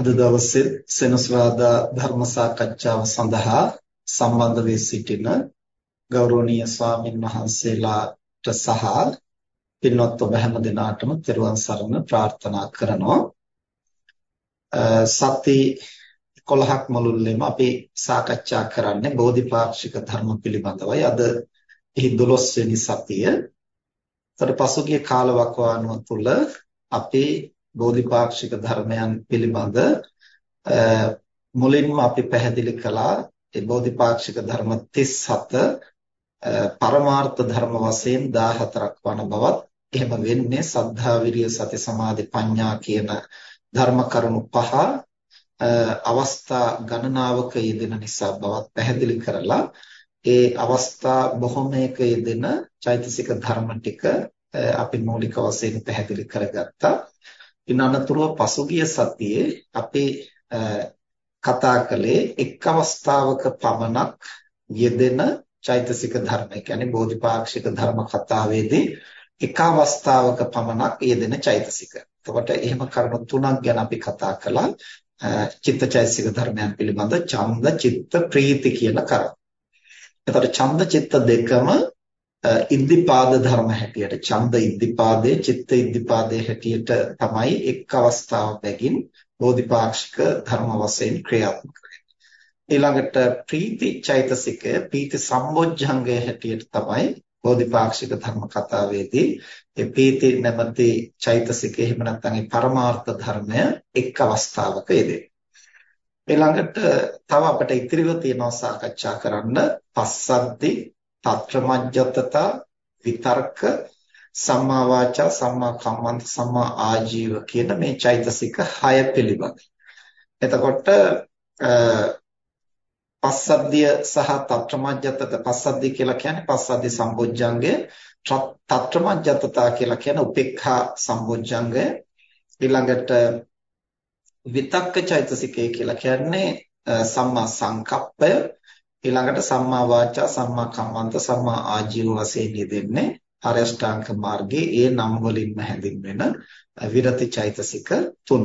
අද දවසේ සෙනසුරාදා ධර්ම සාකච්ඡාව සඳහා සම්බන්ධ වී සිටින ගෞරවනීය ස්වාමින් වහන්සේලාට සහ පින්වත් ඔබ හැම දිනාටම තෙරුවන් සරණ ප්‍රාර්ථනා කරනවා. සති 11ක් මුළුල්ලේම අපි සාකච්ඡා කරන්නේ බෝධිපාක්ෂික ධර්ම පිළිබඳවයි. අද එහි 12 වෙනි සතිය. ඊට පසුගිය කාලවකවානුව තුළ අපි බෝධිපාක්ෂික ධර්මයන් පිළිබඳ මුලින්ම අපි පැහැදිලි කළා ඒ බෝධිපාක්ෂික ධර්ම 37 පරමාර්ථ ධර්ම වශයෙන් 14ක් වන බවත් එහෙම වෙන්නේ සද්ධා විරිය සති සමාධි ප්‍රඥා කියන ධර්ම කරුණු පහ අවස්ථා ගණනාවක යෙදෙන නිසා බවත් පැහැදිලි කරලා ඒ අවස්ථා බොහොමයක යෙදෙන චෛතසික ධර්ම ටික අපි මූලික වශයෙන් පැහැදිලි කරගත්තා. ඉන් අනතුරුව පසුගිය සතියේ අපි කතා කළේ එක් අවස්ථාවක පමණක් යෙදෙන චෛතසික ධර්ම. ඒ කියන්නේ බෝධිපාක්ෂික ධර්ම කතාවේදී එක අවස්ථාවක පමණක් යෙදෙන චෛතසික. එතකොට එහෙම කරුණු තුනක් ගැන අපි කතා කළා. චිත්තචෛතසික ධර්මයන් පිළිබඳ ඡන්ද, චිත්ත, ප්‍රීති කියන කරුණු. එතකොට ඡන්ද, චිත්ත දෙකම ඉද්ධිපාද ධර්ම හැටියට ඡන්ද ඉද්ධිපාදයේ චිත්ත ඉද්ධිපාදයේ හැටියට තමයි එක් අවස්ථාවකකින් බෝධිපාක්ෂික ධර්ම වශයෙන් ක්‍රියාත්මක ඊළඟට ප්‍රීති චෛතසිකය ප්‍රීති සම්බොජ්ජංගය හැටියට තමයි බෝධිපාක්ෂික ධර්ම කතාවේදී ඒ ප්‍රීති නැමැති චෛතසිකය එහෙම නැත්නම් ඒ පරමාර්ථ ධර්මය එක් අවස්ථාවක යෙදේ. ඊළඟට තව අපිට ඉතිරිව තියෙනවා සාකච්ඡා කරන්න පස්සද්දි తත්‍රමජ්ජතත විතර්ක සම්මා වාචා සම්මා කම්මන්ත සම්මා ආජීව කියන මේ චෛතසික 6 පිළිබඳ. එතකොට පස්සද්ධිය සහ තත්‍රමජ්ජතත පස්සද්ධිය කියලා කියන්නේ පස්සද්ධි සම්බොජ්ජංගය තත්‍රමජ්ජතතා කියලා කියන උපේක්ඛා සම්බොජ්ජංගය ඊළඟට විතක්ක චෛතසිකය කියලා කියන්නේ සම්මා සංකප්පය ඊළඟට සම්මා වාචා සම්මා කම්මන්ත සම්මා ආජීව වශයෙන් යෙදෙන්නේ ආරෂ්ඨාංග මාර්ගයේ ඒ නම් වලින්ම හැඳින්වෙන විරති චෛතසික තුන.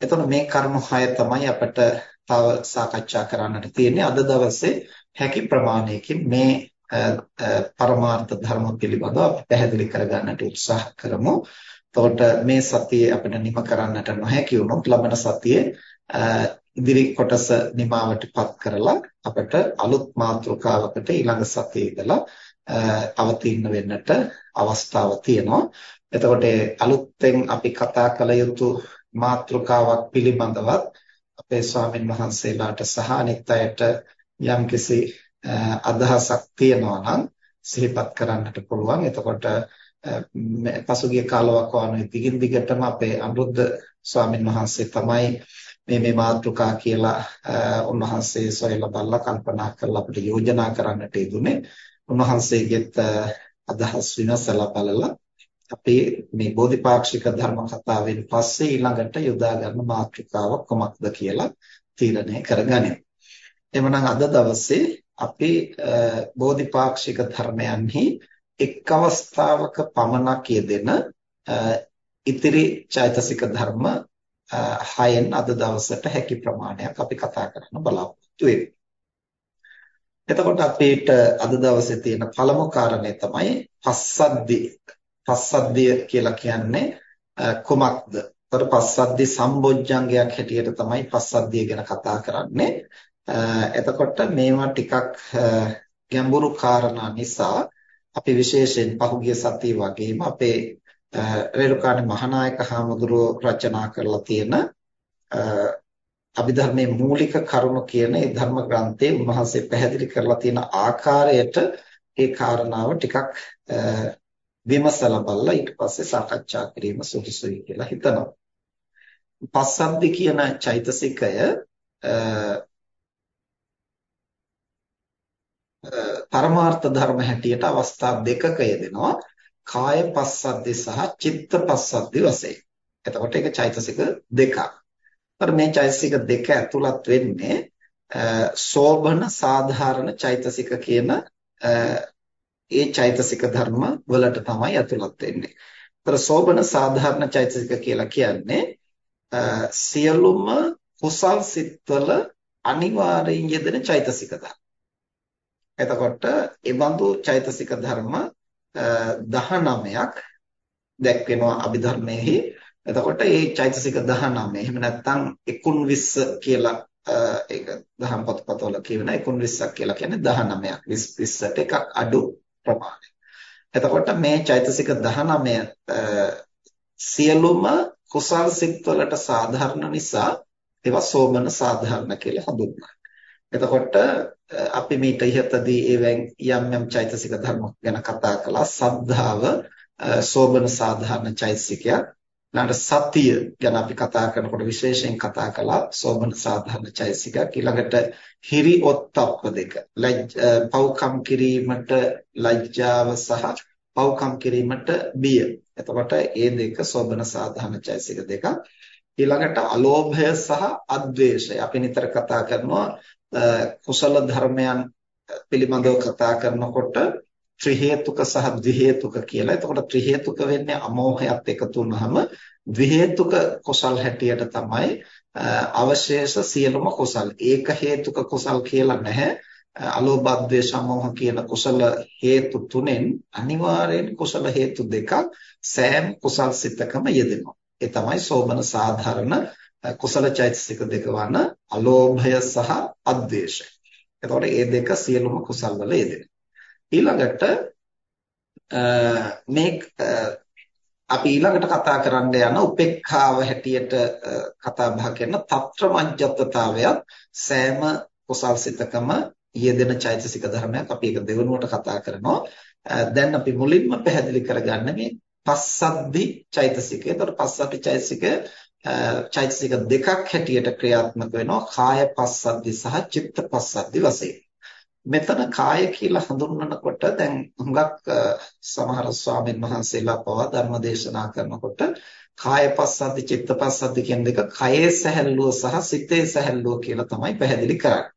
එතකොට මේ කර්ම 6 තමයි අපිට තව සාකච්ඡා කරන්නට තියෙන්නේ අද දවසේ හැකි ප්‍රමාණයකින් මේ පරමාර්ථ ධර්ම පිළිබඳව අපි පැහැදිලි කරගන්නට උත්සාහ කරමු. එතකොට මේ සතියේ අපිට නිම කරන්නට නොහැකි වුණොත් ලබන සතියේ ඉදිරි කොටස නිමාවටපත් කරලා අපිට අලුත් මාතෘකාවකට ඊළඟ සතියේ ඉඳලා අවතීර්ණ වෙන්නට අවස්ථාව තියෙනවා. එතකොට අලුත්ෙන් අපි කතා කළ යුතු මාතෘකාවක් පිළිබඳවත් අපේ ස්වාමින් වහන්සේලාට සහ අනිත් අයට යම්කිසි අදහසක් තියෙනවා නම් සිහිපත් කරන්නට පුළුවන්. එතකොට පසුගිය කාලවක වගේ දිගින් දිගටම අපේ අනුරුද්ධ ස්වාමින් වහන්සේ තමයි මේ මේ මාතෘකා කියලා උන්වහන්සේ සොයලා බලලා කල්පනා කරලා අපිට යෝජනා කරන්නට යෙදුනේ උන්වහන්සේගෙත් අදහස් විමසලා බලලා අපි මේ බෝධිපාක්ෂික ධර්ම කතාවෙන් පස්සේ ඊළඟට යොදා ගන්න මාතෘකාව කොමක්ද කියලා තීරණය කරගනිමු. එhmenan අද දවසේ අපි බෝධිපාක්ෂික ධර්මයන්හි එක් අවස්ථාවක පමණක් යෙදෙන ඉතිරි චෛතසික ධර්ම හයෙන් අද දවසට හැකි ප්‍රමාණයක් අපි කතා කරන්න බලාපොරොත්තු වෙමු. එතකොට අපිට අද දවසේ තියෙන පළමු කාරණේ තමයි පස්සද්දි. පස්සද්දිය කියලා කියන්නේ කුමක්ද? එතකොට පස්සද්දි සම්බොජ්ජංගයක් හැටියට තමයි පස්සද්දිය ගැන කතා කරන්නේ. එතකොට මේවා ටිකක් ගැඹුරු කාරණා නිසා අපි විශේෂයෙන් පහුගිය සතිය වගේම අපේ රේරුකාණේ මහානායක හාමුදුරුව රචනා කරලා තියෙන අභිධර්මයේ මූලික කරුණු කියන ඒ ධර්ම ග්‍රන්ථයේ උන්වහන්සේ පැහැදිලි කරලා තියෙන ආකාරයට ඒ කාරණාව ටිකක් විමසලා බලලා ඊට පස්සේ සාකච්ඡා කිරීම සුදුසුයි කියලා හිතනවා. පස්සද්ධි කියන චෛතසිකය පරමාර්ථ ධර්ම හැටියට අවස්ථා දෙකක යෙදෙනවා. කාය පස්සද්ධි සහ චිත්ත පස්සද්ධි වශයෙන්. එතකොට ඒක චෛතසික දෙකක්. ඒතර මේ චෛතසික දෙක ඇතුළත් වෙන්නේ සෝබන සාධාරණ චෛතසික කියන ඒ චෛතසික ධර්ම වලට තමයි ඇතුළත් වෙන්නේ. ඒතර සෝබන සාධාරණ චෛතසික කියලා කියන්නේ සියලුම කුසල් සිත්වල අනිවාර්යෙන් යෙදෙන චෛතසික ධර්ම. එතකොට ඒ බඳු චෛතසික ධර්ම 19ක් දැක්වෙනවා අභිධර්මයේ. එතකොට මේ චෛතසික 19 එහෙම නැත්නම් 19 කියලා ඒක දහම් පොතපතවල කියවෙන 19ක් කියලා කියන්නේ 19ක් 20 20ට එකක් අඩු ප්‍රමාණය. එතකොට මේ චෛතසික 19 සියලුම කුසල් සිත් වලට සාධාරණ නිසා ඒවා සෝමන සාධාරණ කියලා හඳුන්වනවා. එතකොට අපි මේට ඉහතදී ඒවෙන් යම් යම් චෛතසික ධර්ම ගැන කතා කළා. සද්ධාව සෝබන සාධාරණ චෛතසිකයක්. ඊළඟට සතිය ගැන අපි කතා කරනකොට විශේෂයෙන් කතා කළා සෝබන සාධාරණ චෛතසිකයක්. ඊළඟට හිරි ඔත්තප්ප දෙක. පව්කම් කිරීමට ලැජ්ජාව සහ පව්කම් කිරීමට බිය. එතකොට මේ දෙක සෝබන සාධාරණ චෛතසික දෙකක්. ඊළඟට අලෝභය සහ අද්වේෂය. අපි නිතර කතා කරනවා කුසල ධර්මයන් පිළිබඳව කතා කරනකොට ත්‍රි හේතුක සහ ද්වි හේතුක කියලා. එතකොට ත්‍රි හේතුක වෙන්නේ අමෝහයත් එකතු වුනහම ද්වි හේතුක කුසල් හැටියට තමයි අවශේෂ සියලුම කුසල්. ඒක හේතුක කුසල් කියලා නැහැ. අලෝභ ද්වේෂ මොහ කියන කුසල හේතු තුනෙන් අනිවාර්යෙන් කුසල හේතු දෙකක් සෑම කුසල් සිතකම යෙදෙනවා. ඒ තමයි සෝබන සාධාරණ කුසල චෛතසික දෙක වන අලෝභය සහ අද්වේෂය. එතකොට මේ දෙක සියලුම කුසල් වල යෙදෙනවා. ඊළඟට මේ අපි ඊළඟට කතා කරන්න යන උපේක්ඛාව හැටියට කතා බහ කරන తත්‍ර මජ්ජත්තතාවයත් සෑම කුසල් සිතකම යෙදෙන චෛතසික ධර්මයක් අපි ඒක දෙවනුවට කතා කරනවා. දැන් අපි මුලින්ම පැහැදිලි කරගන්න මේ පස්සද්ධි චෛතසිකය. එතකොට පස්සද්ධි චෛතසිකය චෛතසික දෙකක් හැටියට ක්‍රියාත්මක වෙනවා කාය පස්සද්ධි සහ චිත්ත පස්සද්ධි වශයෙන්. මෙතන කාය කියලා හඳුන්වනකොට දැන් හුඟක් සමහර ස්වාමීන් වහන්සේලා පවා ධර්ම දේශනා කරනකොට කාය පස්සද්ධි චිත්ත පස්සද්ධි කියන දෙක කයේ සැහැල්ලුව සහ සිතේ සැහැල්ලුව කියලා තමයි පැහැදිලි කරන්නේ.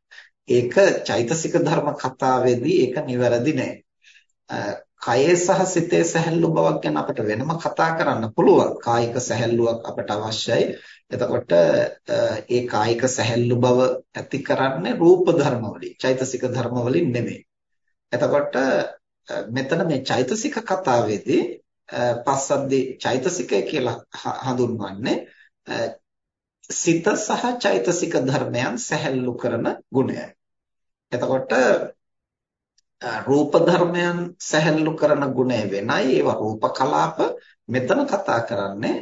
ඒක චෛතසික ධර්ම කතාවේදී ඒක නිවැරදි නෑ. කයේ සහ සිතේ සැහැල්ලු බවක් ගැන අපිට වෙනම කතා කරන්න පුළුවන්. කායික සැහැල්ලුවක් අපට අවශ්‍යයි. එතකොට ඒ කායික සැහැල්ලු බව ඇති කරන්නේ රූප ධර්ම වලින්, චෛතසික ධර්ම වලින් නෙමෙයි. එතකොට මෙතන මේ චෛතසික කතාවේදී පස්සද්දී චෛතසිකය කියලා හඳුන්වන්නේ සිත සහ චෛතසික ධර්මයන් සැහැල්ලු කරන ගුණයයි. එතකොට රූප ධර්මයන් සැහැල්ලු කරන ගුණය වෙනයි ඒවා රූප කලාප මෙතන කතා කරන්නේ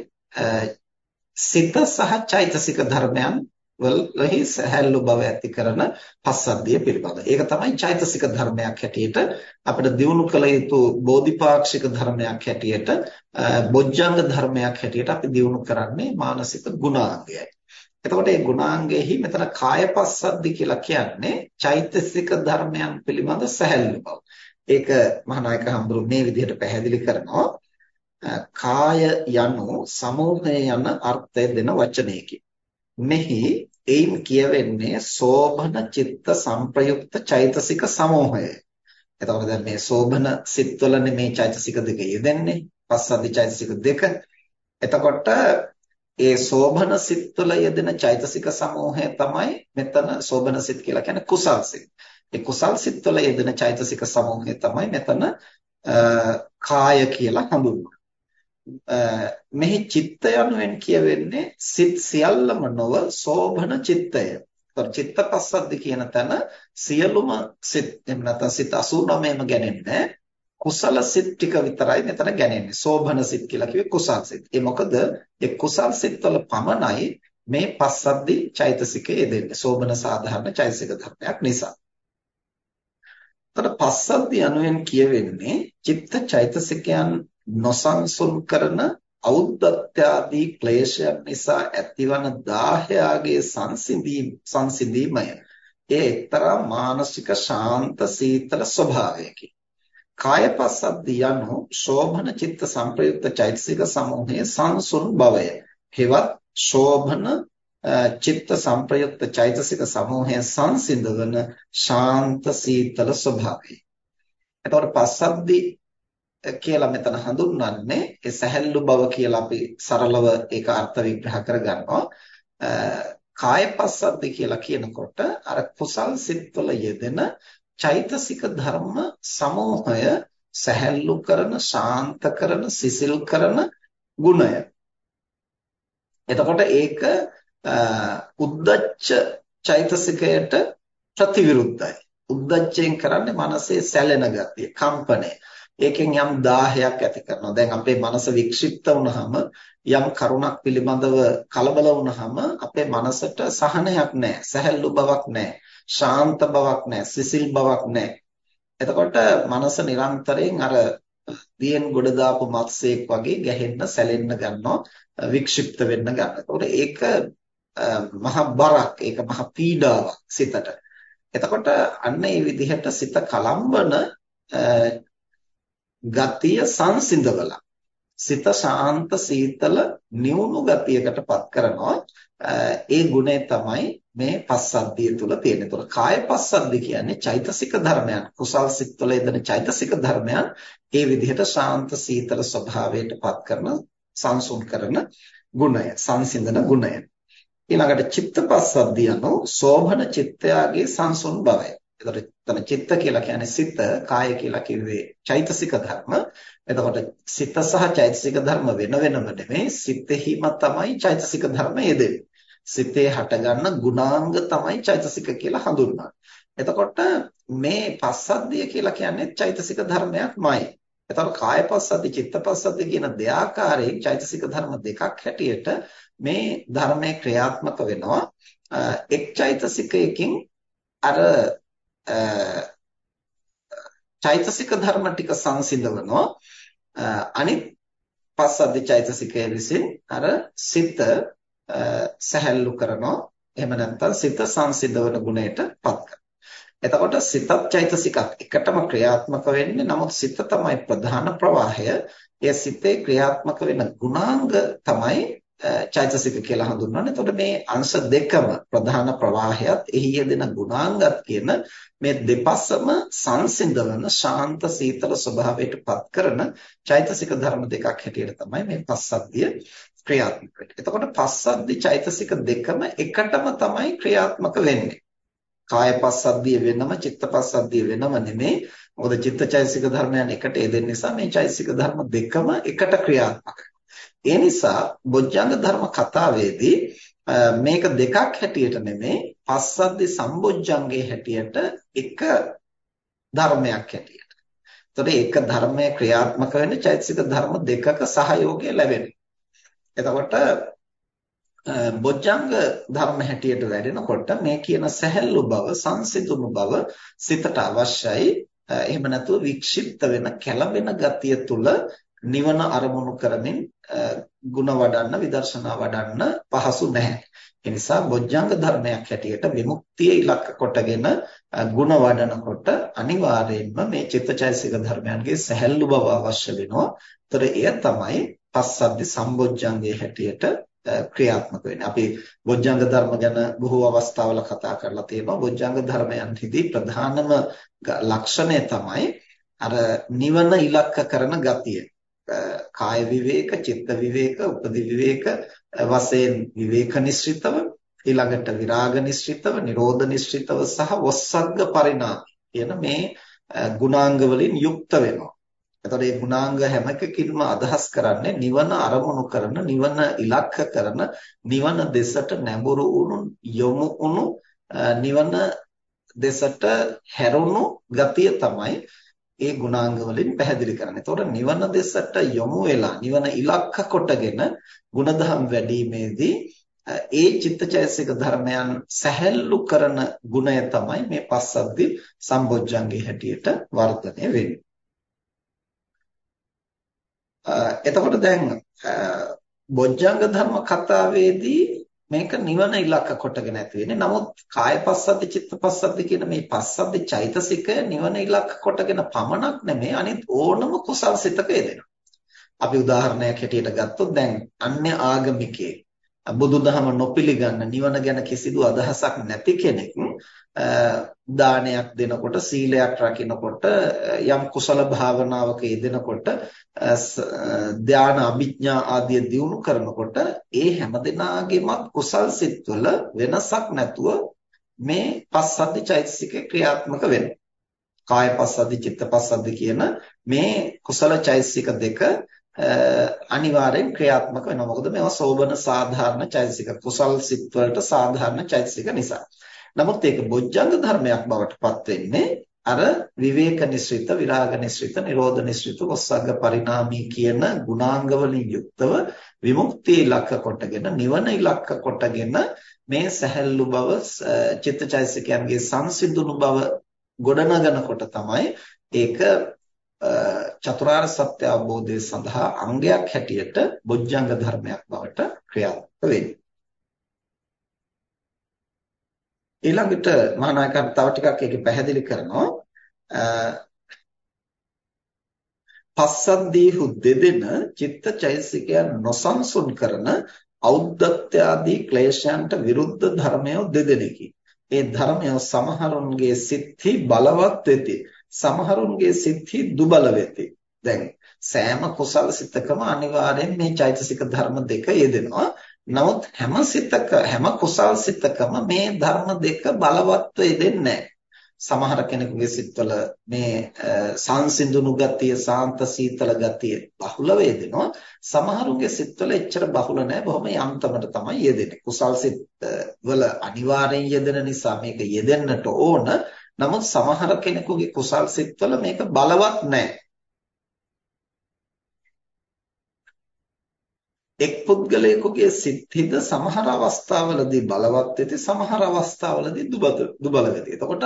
සිත සහ චෛතසික ධර්මයන් වලෙහි සැහැල්ලු බව ඇති කරන පස්සද්ධිය පිළිබඳ. ඒක තමයි චෛතසික ධර්මයක් හැටියට අපිට දිනු කළ යුතු බෝධිපාක්ෂික ධර්මයක් හැටියට බොජ්ජංග ධර්මයක් හැටියට අපි දිනු කරන්නේ මානසික ගුණාංගයයි. එතකොට මේ ගුණාංගයේහි මෙතන කායපස්සද්දි කියලා කියන්නේ චෛතසික ධර්මයන් පිළිබඳ සැහැල්ලු බව. ඒක මහානායක හඳුරු මේ විදිහට පැහැදිලි කරනවා. කාය යනු සමූහය යන අර්ථය දෙන වචනයකි. මෙහි එයින් කියවෙන්නේ සෝභන චිත්ත සංප්‍රයුක්ත චෛතසික සමූහය. එතකොට දැන් මේ සෝභන සිත්වලනේ මේ චෛතසික දෙක යෙදෙන්නේ. පස්සද්ධි චෛතසික දෙක. එතකොට ඒ සෝභන සිත්වල යෙදෙන චෛතසික සමූහය තමයි මෙතන සෝභන සිත් කියලා කියන්නේ කුසල් සිත්. ඒ කුසල් සිත්වල යෙදෙන චෛතසික සමූහය තමයි මෙතන කාය කියලා හඳුන්වන්නේ. මෙහි චිත්ත යනුවෙන් කියවෙන්නේ සිත් සියල්ලම නොව සෝභන චිත්තය. ඒතර චිත්තපස්සද්දි කියන තැන සියලුම සිත් එහෙම නැත්නම් සිත් 89ම ගැනෙන්නේ කුසල සිත් ටික විතරයි මෙතන ගැනෙන්නේ. සෝභන සිත් කියලා කිව්වේ කුසල් සිත්. ඒ මොකද ඒ කුසල් සිත්වල පමණයි මේ පස්සද්දි චෛතසිකයේ දෙන්නේ. සෝභන සාධාරණ චෛතසික ධර්මයක් නිසා. එතකොට පස්සද්දි අනුවෙන් කියවෙන්නේ චිත්ත චෛතසිකයන් නොසන්සුන් කරන ඖද්ධත්‍යාදී ක්ලේශයන් නිසා ඇතිවන දාහයාගේ සංසිඳීම සංසිඳීමය. ඒ එක්තරා මානසික ශාන්ත සීතල ස්වභාවයකි. කායපස්සද්දි යනු ශෝභන චිත්ත සංප්‍රයුක්ත චෛතසික සමූහයේ සංසුන් බවය. හෙවත් ශෝභන චිත්ත සංප්‍රයුක්ත චෛතසික සමූහය සංසිඳවන ශාන්ත සීතල ස්වභාවය. එතකොට පස්සද්දි කියලා මෙතන හඳුන්වන්නේ ඒ සැහැල්ලු බව කියලා අපි සරලව ඒක අර්ථ විග්‍රහ කරගන්නවා. කායපස්සද්දි කියලා කියනකොට අර කුසල් සිත්වල යෙදෙන චෛතසික ධර්ම සමූහය සැහැල්ලු කරන, ශාන්ත කරන, සිසිල් කරන ගුණය. එතකොට ඒක උද්දච්ච චෛතසිකයට ප්‍රතිවිරුද්ධයි. උද්දච්චයෙන් කරන්නේ මනසේ සැලෙන ගතිය, කම්පනය. ඒකෙන් යම් දාහයක් ඇති කරනවා. දැන් අපේ මනස වික්ෂිප්ත වුනහම යම් කරුණක් පිළිබඳව කලබල වුනහම අපේ මනසට සහනයක් නැහැ, සැහැල්ලු බවක් නැහැ, ශාන්ත බවක් නැහැ, සිසිල් බවක් නැහැ. එතකොට මනස නිරන්තරයෙන් අර දියෙන් ගොඩ දාපු මත්ස්‍යයක් වගේ ගැහෙන්න, සැලෙන්න ගන්නවා, වික්ෂිප්ත වෙන්න ගන්නවා. එතකොට ඒක මහ බරක්, ඒක මහ පීඩාවක් සිතට. එතකොට අන්න ඒ විදිහට සිත කලම්බන ගතිය සංසිඳවලා සිත ශාන්ත සීතල නිවුණු ගතියකටපත් කරනවා ඒ ගුණය තමයි මේ පස්සද්ධිය තුල තියෙන. ඒතකොට කාය පස්සද්ධිය කියන්නේ චෛතසික ධර්මයන්. කුසල් සිත්වල යෙදෙන චෛතසික ධර්මයන් ඒ විදිහට ශාන්ත සීතල ස්වභාවයටපත් කරන සංසුන් කරන ගුණය, සංසිඳන ගුණය. ඊළඟට චිත්ත පස්සද්ධිය අනු සෝභන චිත්තයාගේ සංසුන් බවය. එතකොට එතන චිත්ත කියලා කියන්නේ සිත, කාය කියලා කිව්වේ චෛතසික ධර්ම. එතකොට සිත සහ චෛතසික ධර්ම වෙන වෙනම නෙමෙයි සිතෙහිම තමයි චෛතසික ධර්ම යෙදෙන්නේ. සිතේ හටගන්න ගුණාංග තමයි චෛතසික කියලා හඳුන්වන්නේ. එතකොට මේ පස්සද්ධිය කියලා කියන්නේ චෛතසික ධර්මයක්මයි. එතකොට කායපස්සද්ධි චිත්තපස්සද්ධි කියන දෙආකාරයෙන් චෛතසික ධර්ම දෙකක් හැටියට මේ ධර්මයේ ක්‍රියාත්මක වෙනවා. එක් චෛතසිකයකින් අර චෛතසික ධර්ම ටික සංසිඳවනවා අනිත් පස්සද්ධි චෛතසිකය විසින් අර සිත සැහැල්ලු කරනවා. එහෙම නැත්නම් සිත සංසිඳවන ගුණයටපත් කරනවා. එතකොට සිතත් චෛතසිකක් එකටම ක්‍රියාත්මක වෙන්නේ. නමුත් සිත තමයි ප්‍රධාන ප්‍රවාහය. ඒ සිතේ ක්‍රියාත්මක වෙන ගුණාංග තමයි චෛතසික කියලා හඳුන්වන්නේ. එතකොට මේ අංශ දෙකම ප්‍රධාන ප්‍රවාහයත් එහි යෙදෙන ගුණාංගත් කියන මේ දෙපසම සංසිඳවන ශාන්ත සීතල ස්වභාවයටපත් කරන චෛතසික ධර්ම දෙකක් හැටියට තමයි මේ පස්සද්ධිය ක්‍රියාත්මක වෙන්නේ. එතකොට පස්සද්ධි චෛතසික දෙකම එකටම තමයි ක්‍රියාත්මක වෙන්නේ. කාය පස්සද්ධිය වෙනම චිත්ත පස්සද්ධිය වෙනම නෙමෙයි. මොකද චිත්ත චෛතසික ධර්මයන් එකට යෙදෙන නිසා මේ චෛතසික ධර්ම දෙකම එකට ක්‍රියාත්මක ඒ නිසා බොජ්ජංග ධර්ම කතාවේදී මේක දෙකක් හැටියට නෙමෙයි පස්සද්ධි සම්බොජ්ජංගේ හැටියට එක ධර්මයක් හැටියට. එතකොට ඒක ධර්මයේ ක්‍රියාත්මක වෙන්නේ චෛතසික ධර්ම දෙකක සහයෝගය ලැබෙනවා. එතකොට බොජ්ජංග ධර්ම හැටියට වැඩෙනකොට මේ කියන සැහැල්ලු බව, සංසිඳුණු බව සිතට අවශ්‍යයි. එහෙම නැතුව වික්ෂිප්ත වෙන, කැළඹෙන ගතිය තුල නිවන අරමුණු කරමින් ಗುಣ වඩන්න විදර්ශනා වඩන්න පහසු නැහැ. ඒ නිසා බොජ්ජංග ධර්මයක් හැටියට විමුක්තිය ඉලක්ක කොටගෙන ಗುಣ වඩනකොට අනිවාර්යයෙන්ම මේ චිත්තචෛසික ධර්මයන්ගේ සැහැල්ලු බව අවශ්‍ය වෙනවා. ඒතර එය තමයි පස්සද්ධි සම්බොජ්ජංගයේ හැටියට ක්‍රියාත්මක වෙන්නේ. අපි බොජ්ජංග ධර්ම ගැන බොහෝ අවස්ථාවල කතා කරලා තියෙනවා. බොජ්ජංග ධර්මයන්හිදී ප්‍රධානම ලක්ෂණය තමයි අර නිවන ඉලක්ක කරන ගතිය. කාය විවේක, චිත්ත විවේක, උපදි විවේක වශයෙන් විවේක නිශ්චිතව ඊළඟට විරාග නිශ්චිතව, නිරෝධ නිශ්චිතව සහ වස්සග්ග පරිණාම කියන මේ ගුණාංග වලින් යුක්ත වෙනවා. එතකොට මේ ගුණාංග හැම එකකින්ම අදහස් කරන්නේ නිවන අරමුණු කරන, නිවන ඉලක්ක කරන, නිවන දෙසට නැඹුරු වුණු, යොමු වුණු, නිවන දෙසට හැරුණු ගතිය තමයි ඒ ගුණාංග වලින් පැහැදිලි කරන්නේ. එතකොට නිවන දෙසට යොමු වෙලා නිවන ඉලක්ක කොටගෙන ಗುಣධම් වැඩිීමේදී ඒ චිත්තචෛසික ධර්මයන් සැහැල්ලු කරන ගුණය තමයි මේ පස්සද්ධි සම්බොජ්ජංගේ හැටියට වර්ධනය වෙන්නේ. එතකොට දැන් බොජ්ජංග ධර්ම කතාවේදී මේක නිවන ඉලක්ක කොටගෙන ඇති වෙන්නේ. නමුත් කායපස්සද්දි චිත්තපස්සද්දි කියන මේ පස්සද්දි චෛතසිකය නිවන ඉලක්ක කොටගෙන පමණක් නෙමෙයි අනිත් ඕනම කුසල් සිතක යෙදෙනවා. අපි උදාහරණයක් හැටියට ගත්තොත් දැන් අන්‍ය ආගමිකයෙක් බුදුදහම නොපිළගන්න නිවන ගැන කිසිදු අදහසක් නැති කෙනෙක් දානයක් දෙනකොට සීලයක් රකින්නකොට යම් කුසල භාවනාවක යෙදෙනකොට ධානා අභිඥා ආදිය දියුණු කරනකොට ඒ හැමදෙනාගේම කුසල් සිත්වල වෙනසක් නැතුව මේ පස්සද්ධි චෛතසිකේ ක්‍රියාත්මක වෙනවා. කාය පස්සද්ධි චිත්ත පස්සද්ධි කියන මේ කුසල චෛතසික දෙක අනිවාර්යෙන් ක්‍රියාත්මක වෙනවා. මොකද මේවා සෝබන සාධාරණ චෛතසික කුසල් සිත් වලට සාධාරණ චෛතසික නිසා. නමුත් ඒක බොජ්ජංග ධර්මයක් බවට පත් වෙන්නේ අර විවේක නිස්ෘත විරාග නිස්ෘත නිරෝධ නිස්ෘත වස්සග්ග පරිණාමී කියන ගුණාංග වලින් යුක්තව විමුක්තිය ඉලක්ක කොටගෙන නිවන ඉලක්ක කොටගෙන මේ සැහැල්ලු බව චිත්තචෛතසිකයන්ගේ සංසිඳුණු බව ගොඩනගනකොට තමයි ඒක චතුරාර්ය සත්‍ය අවබෝධය සඳහා අංගයක් හැටියට බොජ්ජංග ධර්මයක් බවට ක්‍රියාත්මක වෙන්නේ ඊළඟට මහානායකයන් තව ටිකක් ඒක පැහැදිලි කරනවා පස්සද්දීහු දෙදෙන චිත්තචෛසිකයන් නොසන්සුන් කරන ඖද්ධත්‍ය ආදී ක්ලේශයන්ට විරුද්ධ ධර්මය දෙදෙනකි. ඒ ධර්මය සමහරුන්ගේ සිත්හි බලවත් වෙති. සමහරුන්ගේ සිත්හි දුබල වෙති. දැන් සෑම කුසල සිතකම අනිවාර්යෙන් මේ චෛතසික ධර්ම දෙක යෙදෙනවා. නමුත් හැම සිතක හැම කුසල් සිතකම මේ ධර්ම දෙක බලවත්ව යෙදෙන්නේ සමහර කෙනෙකුගේ සිත්වල මේ සංසිඳුණු ගතිය, සාන්ත සීතල ගතිය බහුල වේදෙනවා. සමහරුගේ සිත්වල එච්චර බහුල නැහැ. බොහොම යන්තමට තමයි යෙදෙන්නේ. කුසල් සිත් වල අනිවාර්යෙන් යෙදෙන නිසා මේක යෙදෙන්නට ඕන. නමුත් සමහර කෙනෙකුගේ කුසල් සිත්වල මේක බලවත් නැහැ. එක් පුද්ගලයෙකුගේ සිත්හිද සමහර අවස්ථාවලදී බලවත් වෙති සමහර අවස්ථාවලදී දුබල වෙති. එතකොට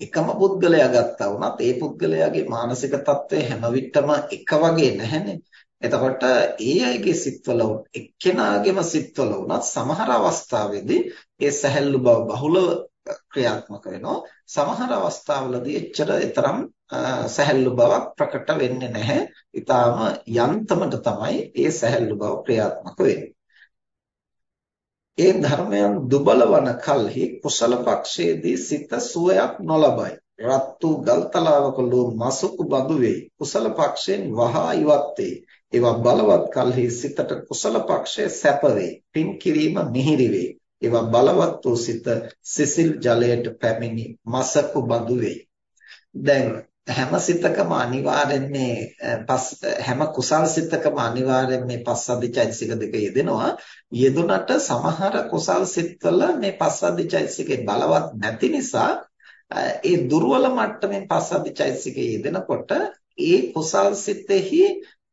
එකම පුද්ගලයා ගත්තා වුණත් ඒ පුද්ගලයාගේ මානසික තත්ත්වය හැම විටම එක වගේ නැහැනේ. එතකොට ඒ අයගේ සිත්වල එක්කෙනාගේම සිත්වල වුණත් සමහර අවස්ථාවේදී ඒ සැහැල්ලු බව බහුලව ක්‍රියාත්මක වෙනවා. සමහර අවස්ථාවලදී එච්චර තරම් සැහැල්ලු බවක් ප්‍රකට වෙන්නේ නැහැ. ඊටාම යන්තමට තමයි ඒ සැහැල්ලු බව ක්‍රියාත්මක වෙන්නේ. ඒ ධර්මයන් දුබල වන කල්හි කුසල පක්ෂයේදී සිත සුවයක් නොලබයි. රත්තු ගල්තලාවක ලෝ මසුකු බඳු වෙයි. කුසල පක්ෂයෙන් වහා ඉවත් වේ. ඒවා බලවත් කල්හි සිතට කුසල පක්ෂය සැප වේ. පින් කිරීම මිහිරි වේ. ඒවා බලවත් වූ සිත සිසිල් ජලයට පැමිණි මසකු බඳු වෙයි. දැන් හැම සිතකම අනිවාර්යෙන් මේ හැම කුසල් සිතකම අනිවාර්යෙන් මේ පස්සද්ධි චෛතසික දෙක යෙදෙනවා. යෙදුනට සමහර කුසල් සිත්වල මේ පස්සද්ධි චෛතසිකේ බලවත් නැති නිසා ඒ දුර්වල මට්ටමේ පස්සද්ධි චෛතසිකේ යෙදෙනකොට ඒ කුසල් සිතෙහි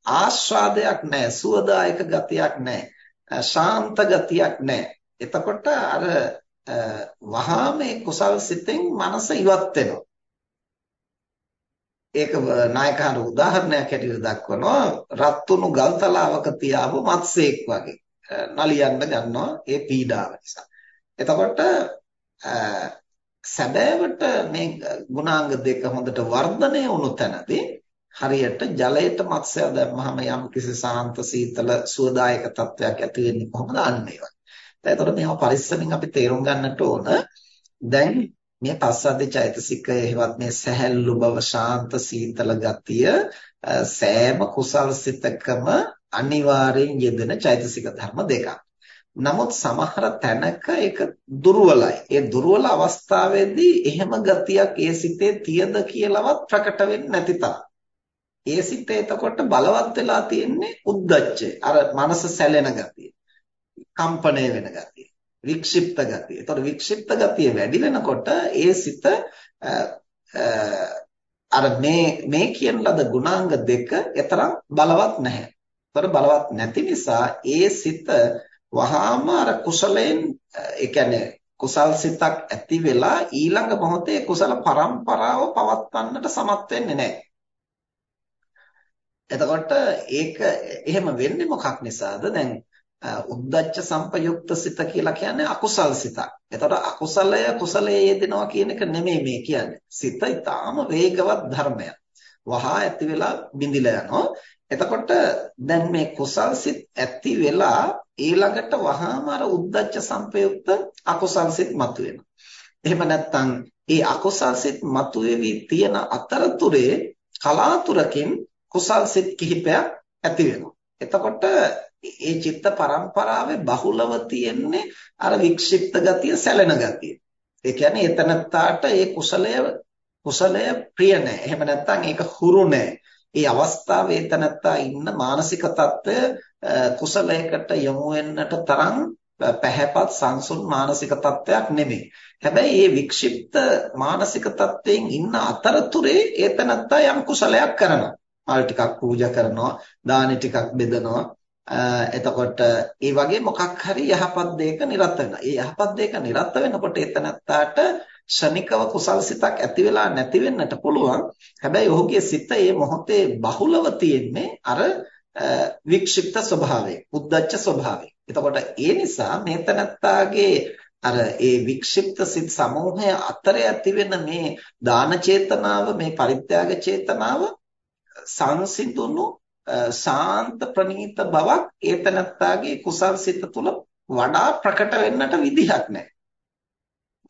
ආස්වාදයක් නැහැ, සුවදායක ගතියක් නැහැ, ශාන්ත ගතියක් නැහැ. එතකොට අර වහා මේ කුසල් සිතෙන් මනස ඉවත් වෙනවා. ඒක නායකහරු උදාහරණයක් හැටියට දක්වනවා රත්තුණු ගල්තලාවක තියාපු මත්සෙක් වගේ නලියන්න ගන්නවා ඒ පීඩාව නිසා. එතකොට සැබෑවට මේ ගුණාංග දෙක හොඳට වර්ධනය වුණු තැනදී හරියට ජලයට මත්ස්‍ය දැම්මහම යම් කිසි සාන්ත සීතල සුවදායක තත්වයක් ඇති වෙන්නේ කොහොමද අන්න ඒ වගේ. එතකොට මේවා පරිස්සමින් අපි තේරුම් ගන්නට ඕන. දැන් මේ පස්සද්ධි චෛතසිකය එහෙවත් මේ සැහැල්ලු බව ශාන්ත සීතල ගතිය සෑම කුසල් සිතකම අනිවාර්යෙන් යෙදෙන චෛතසික ධර්ම දෙකක්. නමුත් සමහර තැනක ඒක දුර්වලයි. ඒ දුර්වල අවස්ථාවේදී එහෙම ගතියක් ඒ සිතේ තියද කියලාවත් ප්‍රකට වෙන්නේ නැති තරම්. ඒ සිතේ එතකොට බලවත් වෙලා තියෙන්නේ උද්දච්චය. අර මනස සැලෙන ගතිය. කම්පණය වෙන ගතිය. වික්ෂිප්ත ගතිය. ඒතකොට වික්ෂිප්ත ගතිය වැඩි වෙනකොට ඒ සිත අර මේ මේ කියන ලද ගුණාංග දෙක එතරම් බලවත් නැහැ. ඒතර බලවත් නැති නිසා ඒ සිත වහාම අර කුසලයෙන් ඒ කියන්නේ කුසල් සිතක් ඇති වෙලා ඊළඟ මොහොතේ කුසල පරම්පරාව පවත්වන්නට සමත් වෙන්නේ නැහැ. එතකොට ඒක එහෙම වෙන්නේ මොකක් නිසාද? දැන් උද්දච්ච සංපයුක්ත සිත කියලා කියන්නේ අකුසල් සිතක්. එතකොට අකුසලය කුසලයේ යෙදෙනවා කියන එක නෙමෙයි මේ කියන්නේ. සිත ඊටාම වේගවත් ධර්මයක්. වහා ඇති වෙලා බිඳිලා යනවා. එතකොට දැන් මේ කුසල් සිත් ඇති වෙලා ඊළඟට වහාම අර උද්දච්ච සංපයුක්ත අකුසල් සිත් මතුවෙනවා. එහෙම නැත්නම් ඒ අකුසල් සිත් මතුවේවි තියෙන අතරතුරේ කලාතුරකින් කුසල් සිත් කිහිපයක් ඇති වෙනවා. එතකොට මේ චිත්ත පරම්පරාවේ බහුලව තියෙන්නේ අර වික්ෂිප්ත ගතිය සැලෙන ගතිය. ඒ කියන්නේ එතනත්තාට ඒ කුසලය කුසලය ප්‍රිය නැහැ. එහෙම නැත්නම් ඒක හුරු නැහැ. ඒ අවස්ථාවේ එතනත්තා ඉන්න මානසික తত্ত্বය කුසලයකට යොමු වෙන්නට තරම් පැහැපත් සංසුන් මානසික තත්ත්වයක් නෙමෙයි. හැබැයි මේ වික්ෂිප්ත මානසික තත්ත්වයෙන් ඉන්න අතරතුරේ ඒතනත්තා යම් කුසලයක් කරනවා. මල් ටිකක් පූජා කරනවා, දානි ටිකක් බෙදනවා. එතකොට ඒ වගේ මොකක් හරි යහපත් දෙයක නිරත වෙනවා. ඒ යහපත් දෙයක නිරත වෙනකොට ඒතනත්තාට ෂණිකව කුසල් සිතක් ඇති වෙලා නැති වෙන්නට පුළුවන්. හැබැයි ඔහුගේ සිත මේ මොහොතේ බහුලව තියෙන්නේ අර වික්ෂිප්ත ස්වභාවය, උද්දච්ච ස්වභාවය. එතකොට ඒ නිසා මේ තනත්තාගේ අර ඒ වික්ෂිප්ත සිත් සමූහය අතර ඇති වෙන මේ දාන චේතනාව, මේ පරිත්‍යාග චේතනාව සංසිඳුණු ශාන්ත ප්‍රණීත බවක් ඒ තනත්තාගේ කුසල් සිත තුළ වඩා ප්‍රකට වෙන්නට විදිහක් නැහැ.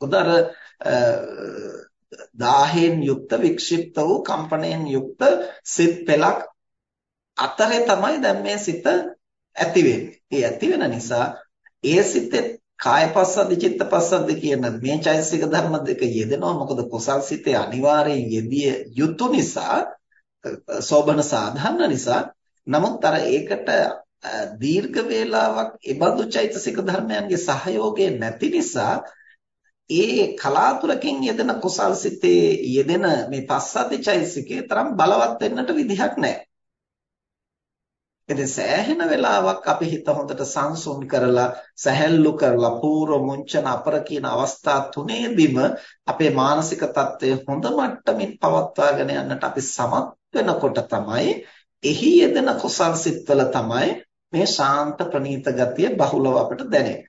මොකද අර දාහෙන් යුක්ත වික්ෂිප්ත වූ කම්පණයෙන් යුක්ත සිත් පෙලක් අතරේ තමයි දැන් මේ සිත ඇති වෙන්නේ. ඒ ඇති වෙන නිසා ඒ සිතේ කායපස්සද්ද චිත්තපස්සද්ද කියන මේ චෛතසික ධර්ම දෙක යෙදෙනවා. මොකද කුසල් සිතේ අනිවාර්යෙන් යෙදිය යුතු නිසා සෝබන සාධාරණ නිසා නමුත් අර ඒකට දීර්ඝ වේලාවක් ඒබඳු චෛතසික ධර්මයන්ගේ සහයෝගය නැති නිසා ඒ කලාතුරකින් යෙදෙන කුසල් සිතේ යෙදෙන මේ පස්සද්ධි චෛතසිකේ තරම් බලවත් වෙන්නට විදිහක් නැහැ. එතෙ සෑහෙන වෙලාවක් අපි හිත හොඳට සංසුන් කරලා සැහැල්ලු කරලා පූර්ව මුංචන අපර කියන අවස්ථා තුනේදීම අපේ මානසික தත්ත්වය හොඳ මට්ටමින් පවත්වාගෙන යන්නට අපි සමත් වෙනකොට තමයි එහි යෙදෙන කුසල් සිත්වල තමයි මේ ශාන්ත ප්‍රණීත ගතිය බහුලව අපට දැනෙන්නේ.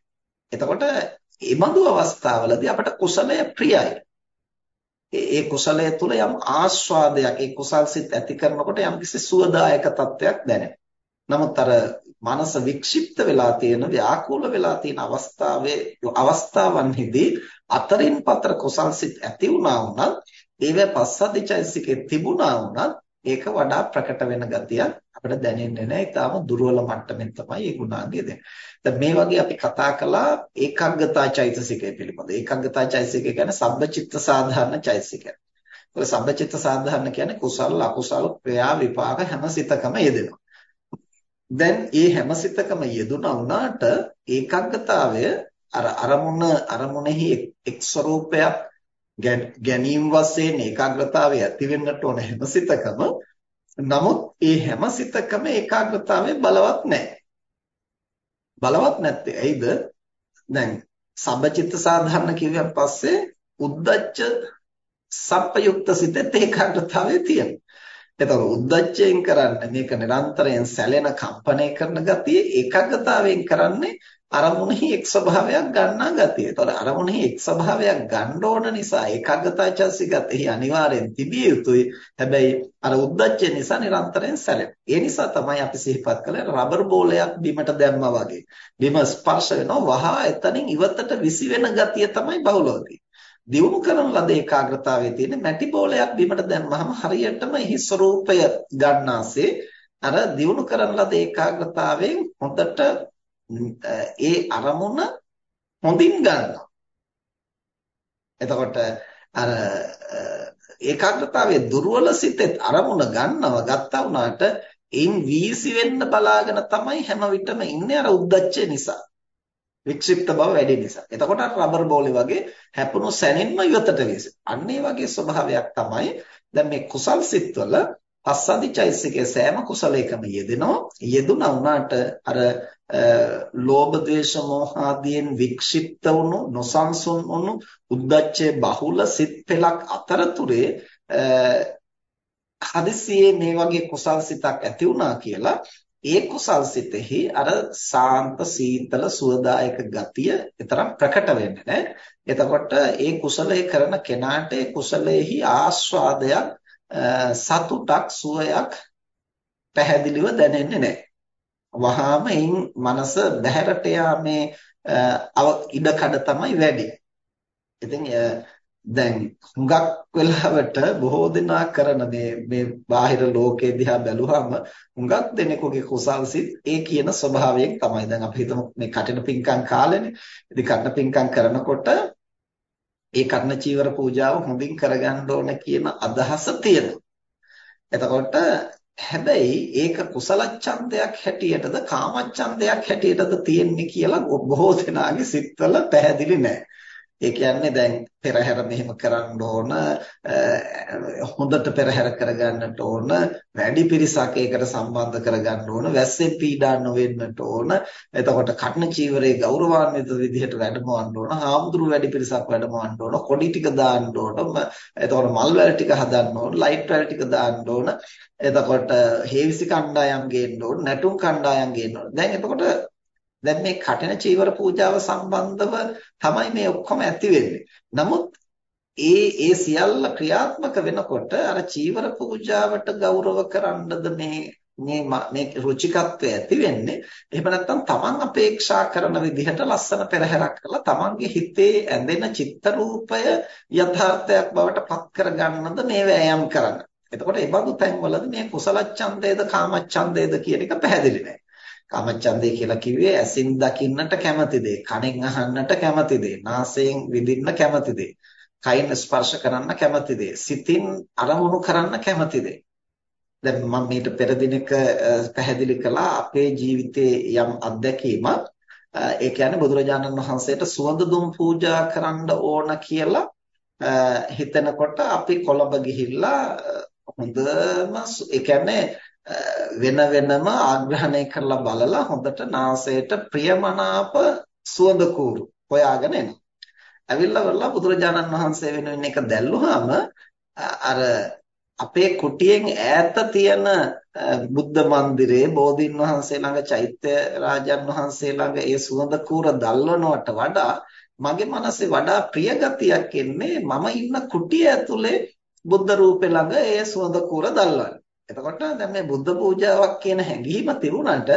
එතකොට මේ බඳු අවස්ථාවලදී අපට කුසලය ප්‍රියයි. ඒ කුසලය තුල යම් ආස්වාදයක් ඒ කුසල් සිත් ඇති කරනකොට යම් කිසි සුවදායක තත්වයක් දැනෙනවා. නමුත් අර මනස වික්ෂිප්ත වෙලා තියෙන ව්‍යාකූල වෙලා තියෙන අවස්ථාවේ අවස්ථාවන්හිදී අතරින් පතර කුසල් සිත් ඇති වුණා වුණත් ඒවේ පස්සද්ධිචෛසිකේ තිබුණා වුණත් ඒක වඩා ප්‍රකට වෙන ගතියක් අපිට දැනෙන්නේ නැහැ. ඊටාම දුර්වල මට්ටමින් තමයි ඒ ගුණාංගය දෙන්නේ. දැන් මේ වගේ අපි කතා කළා ඒකාග්‍රතා චෛතසිකය පිළිබඳ. ඒකාග්‍රතා චෛතසිකය කියන්නේ සබ්බචිත්ත සාධාරණ චෛතසිකය. ඔය සබ්බචිත්ත සාධාරණ කියන්නේ කුසල අකුසල ක්‍රියා විපාක හැම සිතකම යෙදෙනවා. දැන් මේ හැම සිතකම යෙදුණා වුණාට ඒකාග්‍රතාවය අර අරමුණ අරමුණෙහි එක් ස්වરૂපයක් ගැනීම වශයෙන් ඒකාග්‍රතාවය ඇති වෙන්නට ඕන හැම සිතකම. නමුත් ඒ හැම සිතකම ඒකාග්‍රතාවය බලවත් නැහැ. බලවත් නැත්තේ. ඇයිද? දැන් සබ්බචිත්ත සාධාරණ කියුවන් පස්සේ උද්දච්ච සප්පයුක්ත සිතේ ඒකාග්‍රතාවය තියෙනවා. එතකොට උද්දච්චයෙන් කරන්නේ මේක නිරන්තරයෙන් සැලෙන කම්පණය කරන ගතිය ඒකාග්‍රතාවයෙන් කරන්නේ අරමුණෙහි එක් ස්වභාවයක් ගන්නා ගතිය. එතකොට අරමුණෙහි එක් ස්වභාවයක් ගන්න ඕන නිසා ඒකාග්‍රතාචසිකත් එහි අනිවාර්යෙන් තිබිය යුතුයි. හැබැයි අර උද්දච්චය නිසා නිරන්තරයෙන් සැලෙන. ඒ නිසා තමයි අපි සිහිපත් කළේ රබර් බෝලයක් බිමට දැම්මා වගේ. බිම ස්පර්ශ වෙනවා වහා එතනින් ඉවතට විසි වෙන ගතිය තමයි බහුලව දියුණු කරන ලද ඒකාග්‍රතාවයේ තියෙන මැටි බෝලයක් බිමට දැම්මහම හරියටම එහි ස්වરૂපය ගන්නාසේ අර දියුණු කරන ලද ඒකාග්‍රතාවයෙන් හොඳට ඒ අරමුණ හොඳින් ගන්නවා. එතකොට අර ඒකාග්‍රතාවයේ දුර්වල සිතෙත් අරමුණ ගන්නව ගත්තා වුණාට එයින් වීසි වෙන්න බලාගෙන තමයි හැම විටම ඉන්නේ අර උද්දච්චය නිසා. වික්ෂිප්ත බව වැඩි නිසා. එතකොට රබර් බෝලේ වගේ හැපුණු සැනින්ම ඉවතට වීසෙ. අන්න ඒ වගේ ස්වභාවයක් තමයි දැන් මේ කුසල් සිත්වල පස්සද්ධි චෛසිකයේ සෑම කුසලයකම යෙදෙනවා. යෙදුණා වුණාට අර ලෝභ ද්වේෂ මෝහ ආදීන් වික්ෂිප්ත වුණු නොසන්සුන් වුණු උද්දච්චයේ බහුල සිත් පෙලක් අතරතුරේ හදිසියේ මේ වගේ කුසල් සිතක් ඇති වුණා කියලා ඒ කුසල් සිතෙහි අර සාන්ත සීතල සුවදායක ගතිය විතරක් ප්‍රකට වෙන්නේ නැහැ. එතකොට ඒ කුසලයේ කරන කෙනාට ඒ කුසලයේහි ආස්වාදයක් සතුටක් සුවයක් පැහැදිලිව දැනෙන්නේ නැහැ. වහාම එයින් මනස බහැරට යාමේ ඉඩකඩ තමයි වැඩි. ඉතින් දැන් හුඟක් වෙලාවට බොහෝ දෙනා කරන මේ මේ බාහිර ලෝකයේ දිහා බැලුවාම හුඟක් දෙනෙකුගේ කුසල්සිත ඒ කියන ස්වභාවයෙන් තමයි. දැන් අපි හිතමු මේ කටින පිංකම් කාලෙනේ. ඉතින් කටින පිංකම් කරනකොට ඒ කර්ණ චීවර පූජාව හොඳින් කරගන්න ඕන කියන අදහස තියෙනවා. එතකොට හැබැයි ඒක කුසල ඡන්දයක් හැටියටද කාම ඡන්දයක් හැටියටද තියෙන්නේ කියලා බොහෝ දෙනාගේ සිත්වල පැහැදිලි නැහැ. ඒ කියන්නේ දැන් පෙරහැර මෙහෙම කරන්න ඕන හොඳට පෙරහැර කරගන්නට ඕන වැඩි පිරිසක් ඒකට සම්බන්ධ කරගන්න ඕන වැස්සෙන් පීඩා නොවෙන්නට ඕන. එතකොට කටන චීවරයේ ගෞරවාන්විත විදිහට වැඩමවන්න ඕන හාමුදුරු වැඩි පිරිසක් වැඩමවන්න ඕන කොඩි ටික දාන්න ඕන එතකොට මල් වැල් ටික හදන්න ඕන ලයිට් වැල් ටික දාන්න ඕන. එතකොට හේවිසි කණ්ඩායම් ගේන්න ඕන නැටුම් කණ්ඩායම් ගේන්න ඕන. දැන් එතකොට දැන් මේ කටින චීවර පූජාව සම්බන්ධව තමයි මේ ඔක්කොම ඇති වෙන්නේ. නමුත් ඒ ඒ සියල්ල ක්‍රියාත්මක වෙනකොට අර චීවර පූජාවට ගෞරව කරන්නද මේ මේ මේ රුචිකත්වය ඇති වෙන්නේ එහෙම නැත්නම් තමන් අපේක්ෂා කරන විදිහට ලස්සන පෙරහැරක් කරලා තමන්ගේ හිතේ ඇඳෙන චිත්ත රූපය යථාර්ථයක් බවට පත් කරගන්නද මේ වෑයම් කරන්නේ. එතකොට ඒ බඳු තැන්වලදී මේ කුසල ඡන්දයේද කාම ඡන්දයේද කියන එක පැහැදිලි නැහැ. කාමච්ඡන්දය කියලා කිව්වේ ඇසින් දකින්නට කැමති දේ, කනෙන් අහන්නට කැමති දේ, නාසයෙන් විඳින්න කැමති දේ, කයින් ස්පර්ශ කරන්න කැමති දේ, සිතින් අරමුණු කරන්න කැමති දේ. දැන් මම මීට පෙර දිනක පැහැදිලි කළා අපේ ජීවිතයේ යම් අත්දැකීමක් ඒ කියන්නේ බුදුරජාණන් වහන්සේට සුවඳ දුම් පූජා කරන්න ඕන කියලා හිතනකොට අපි කොළඹ ගිහිල්ලා හොඳම ඒ කියන්නේ වෙන වෙනම ආග්‍රහණය කරලා බලලා හොඳට නාසයට ප්‍රියමනාප සුවඳ කූරු හොයාගෙන එනවා. ඇවිල්ලා වරලා බුදුරජාණන් වහන්සේ වෙනුවෙන් එක දැල්ලුවාම අර අපේ කුටියෙන් ඈත තියෙන බුද්ධ මන්දිරයේ බෝධීන් වහන්සේ ළඟ චෛත්‍ය රාජන් වහන්සේ ළඟ ඒ සුවඳ කූර දල්වනවට වඩා මගේ මනසේ වඩා ප්‍රිය ගතියක් එන්නේ මම ඉන්න කුටිය ඇතුලේ බුද්ධ රූපේ ළඟ ඒ සුවඳ කූර දල්වන්නේ. එතකොට දැන් මේ බුද්ධ පූජාවක් කියන හැඟීම තිබුණාට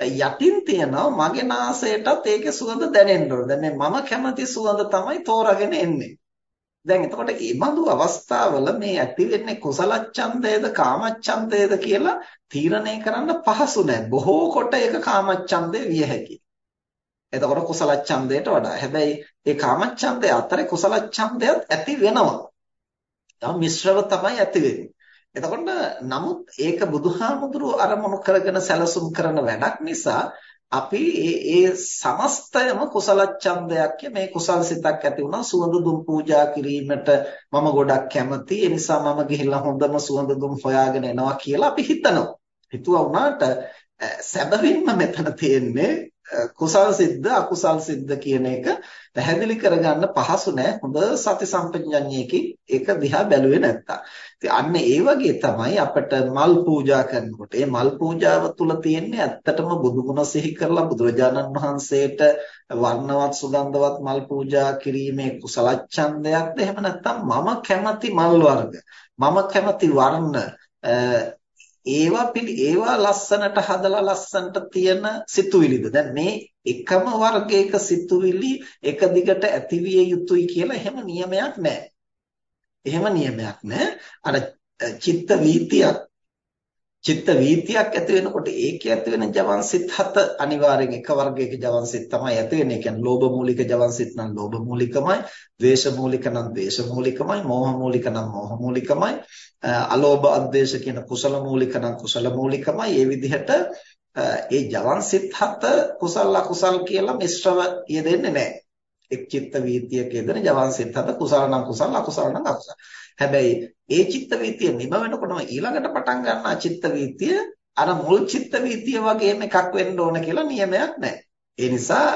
යටින් තියෙනවා මගේ නාසයටත් ඒකේ සුවඳ දැනෙන්න ඕන. දැන් මේ මම කැමති සුවඳ තමයි තෝරාගෙන එන්නේ. දැන් එතකොට මේ බඳු අවස්ථාවල මේ ඇති වෙන්නේ කුසල ඡන්දයේද කාම ඡන්දයේද කියලා තීරණය කරන්න පහසු නැහැ. බොහෝ කොට ඒක කාම ඡන්දේ විය හැකියි. එතකොට කුසල ඡන්දයට වඩා. හැබැයි මේ කාම ඡන්දය අතරේ කුසල ඡන්දයත් ඇති වෙනවා. තම මිශ්‍රව තමයි ඇති වෙන්නේ. එතකොට නමුත් ඒක බුදුහාමුදුරුව අරමුණු කරගෙන සැලසුම් කරන වැඩක් නිසා අපි ඒ ඒ සමස්තයම කුසල ඡන්දයක් මේ කුසල් සිතක් ඇති වුණා. සුවඳ දුම් පූජා කිරීමට මම ගොඩක් කැමති ඒ නිසා මම ගිහිල්ලා හොඳම සුවඳ දුම් හොයාගෙන එනවා කියලා අපි හිතනවා. හිතුවා වුණාට සැබවින්ම මෙතන තියෙන්නේ කුසල් සිද්ද අකුසල් සිද්ද කියන එක පැහැදිලි කරගන්න පහසු නෑ හොඳ සති සම්පජඤ්ඤයකින් ඒක දිහා බැලුවේ නැත්තම්. ඉතින් අන්න ඒ වගේ තමයි අපිට මල් පූජා කරනකොට මේ මල් පූජාව තුල තියෙන්නේ ඇත්තටම බුදුගුණ සිහි කරලා බුදුරජාණන් වහන්සේට වර්ණවත් සුගන්ධවත් මල් පූජා කිරීමේ කුසල ඡන්දයක්ද එහෙම නැත්නම් මම කැමති මල් වර්ග මම කැමති වර්ණ ඒවා පිළි ඒවා ලස්සනට හදලා ලස්සනට තියෙන සිතුවිලිද දැන් මේ එකම වර්ගයක සිතුවිලි එක දිගට ඇතිවිය යුතුයි කියලා එහෙම නියමයක් නැහැ. එහෙම නියමයක් නැහැ. අර චිත්ත වීතියක් චිත්ත වීතියක් ඇති වෙනකොට ඒකේ ඇති වෙන ජවන් සිත් හත අනිවාර්යෙන් එක වර්ගයක ජවන් සිත් තමයි ඇති වෙන්නේ. ඒ කියන්නේ ලෝභ මූලික ජවන් සිත් නම් ලෝභ මූලිකමයි, ද්වේෂ මූලික නම් ද්වේෂ මූලිකමයි, මෝහ මූලික නම් මෝහ මූලිකමයි, අලෝභ අද්වේෂ කියන කුසල මූලික නම් කුසල මූලිකමයි. මේ විදිහට ඒ ජවන් සිත් හත කුසල අකුසල් කියලා මිශ්‍රව යෙදෙන්නේ නැහැ. එක් චිත්ත වීතියක යෙදෙන ජවන් සිත් හත කුසල නම් කුසල අකුසල නම් අකුසල. හැබැයි ඒ චිත්ත වීතිය නිම වෙනකොටම ඊළඟට පටන් ගන්නා චිත්ත වීතිය අර මුල් චිත්ත වීතිය වගේම එකක් වෙන්න ඕන කියලා නියමයක් නැහැ. ඒ නිසා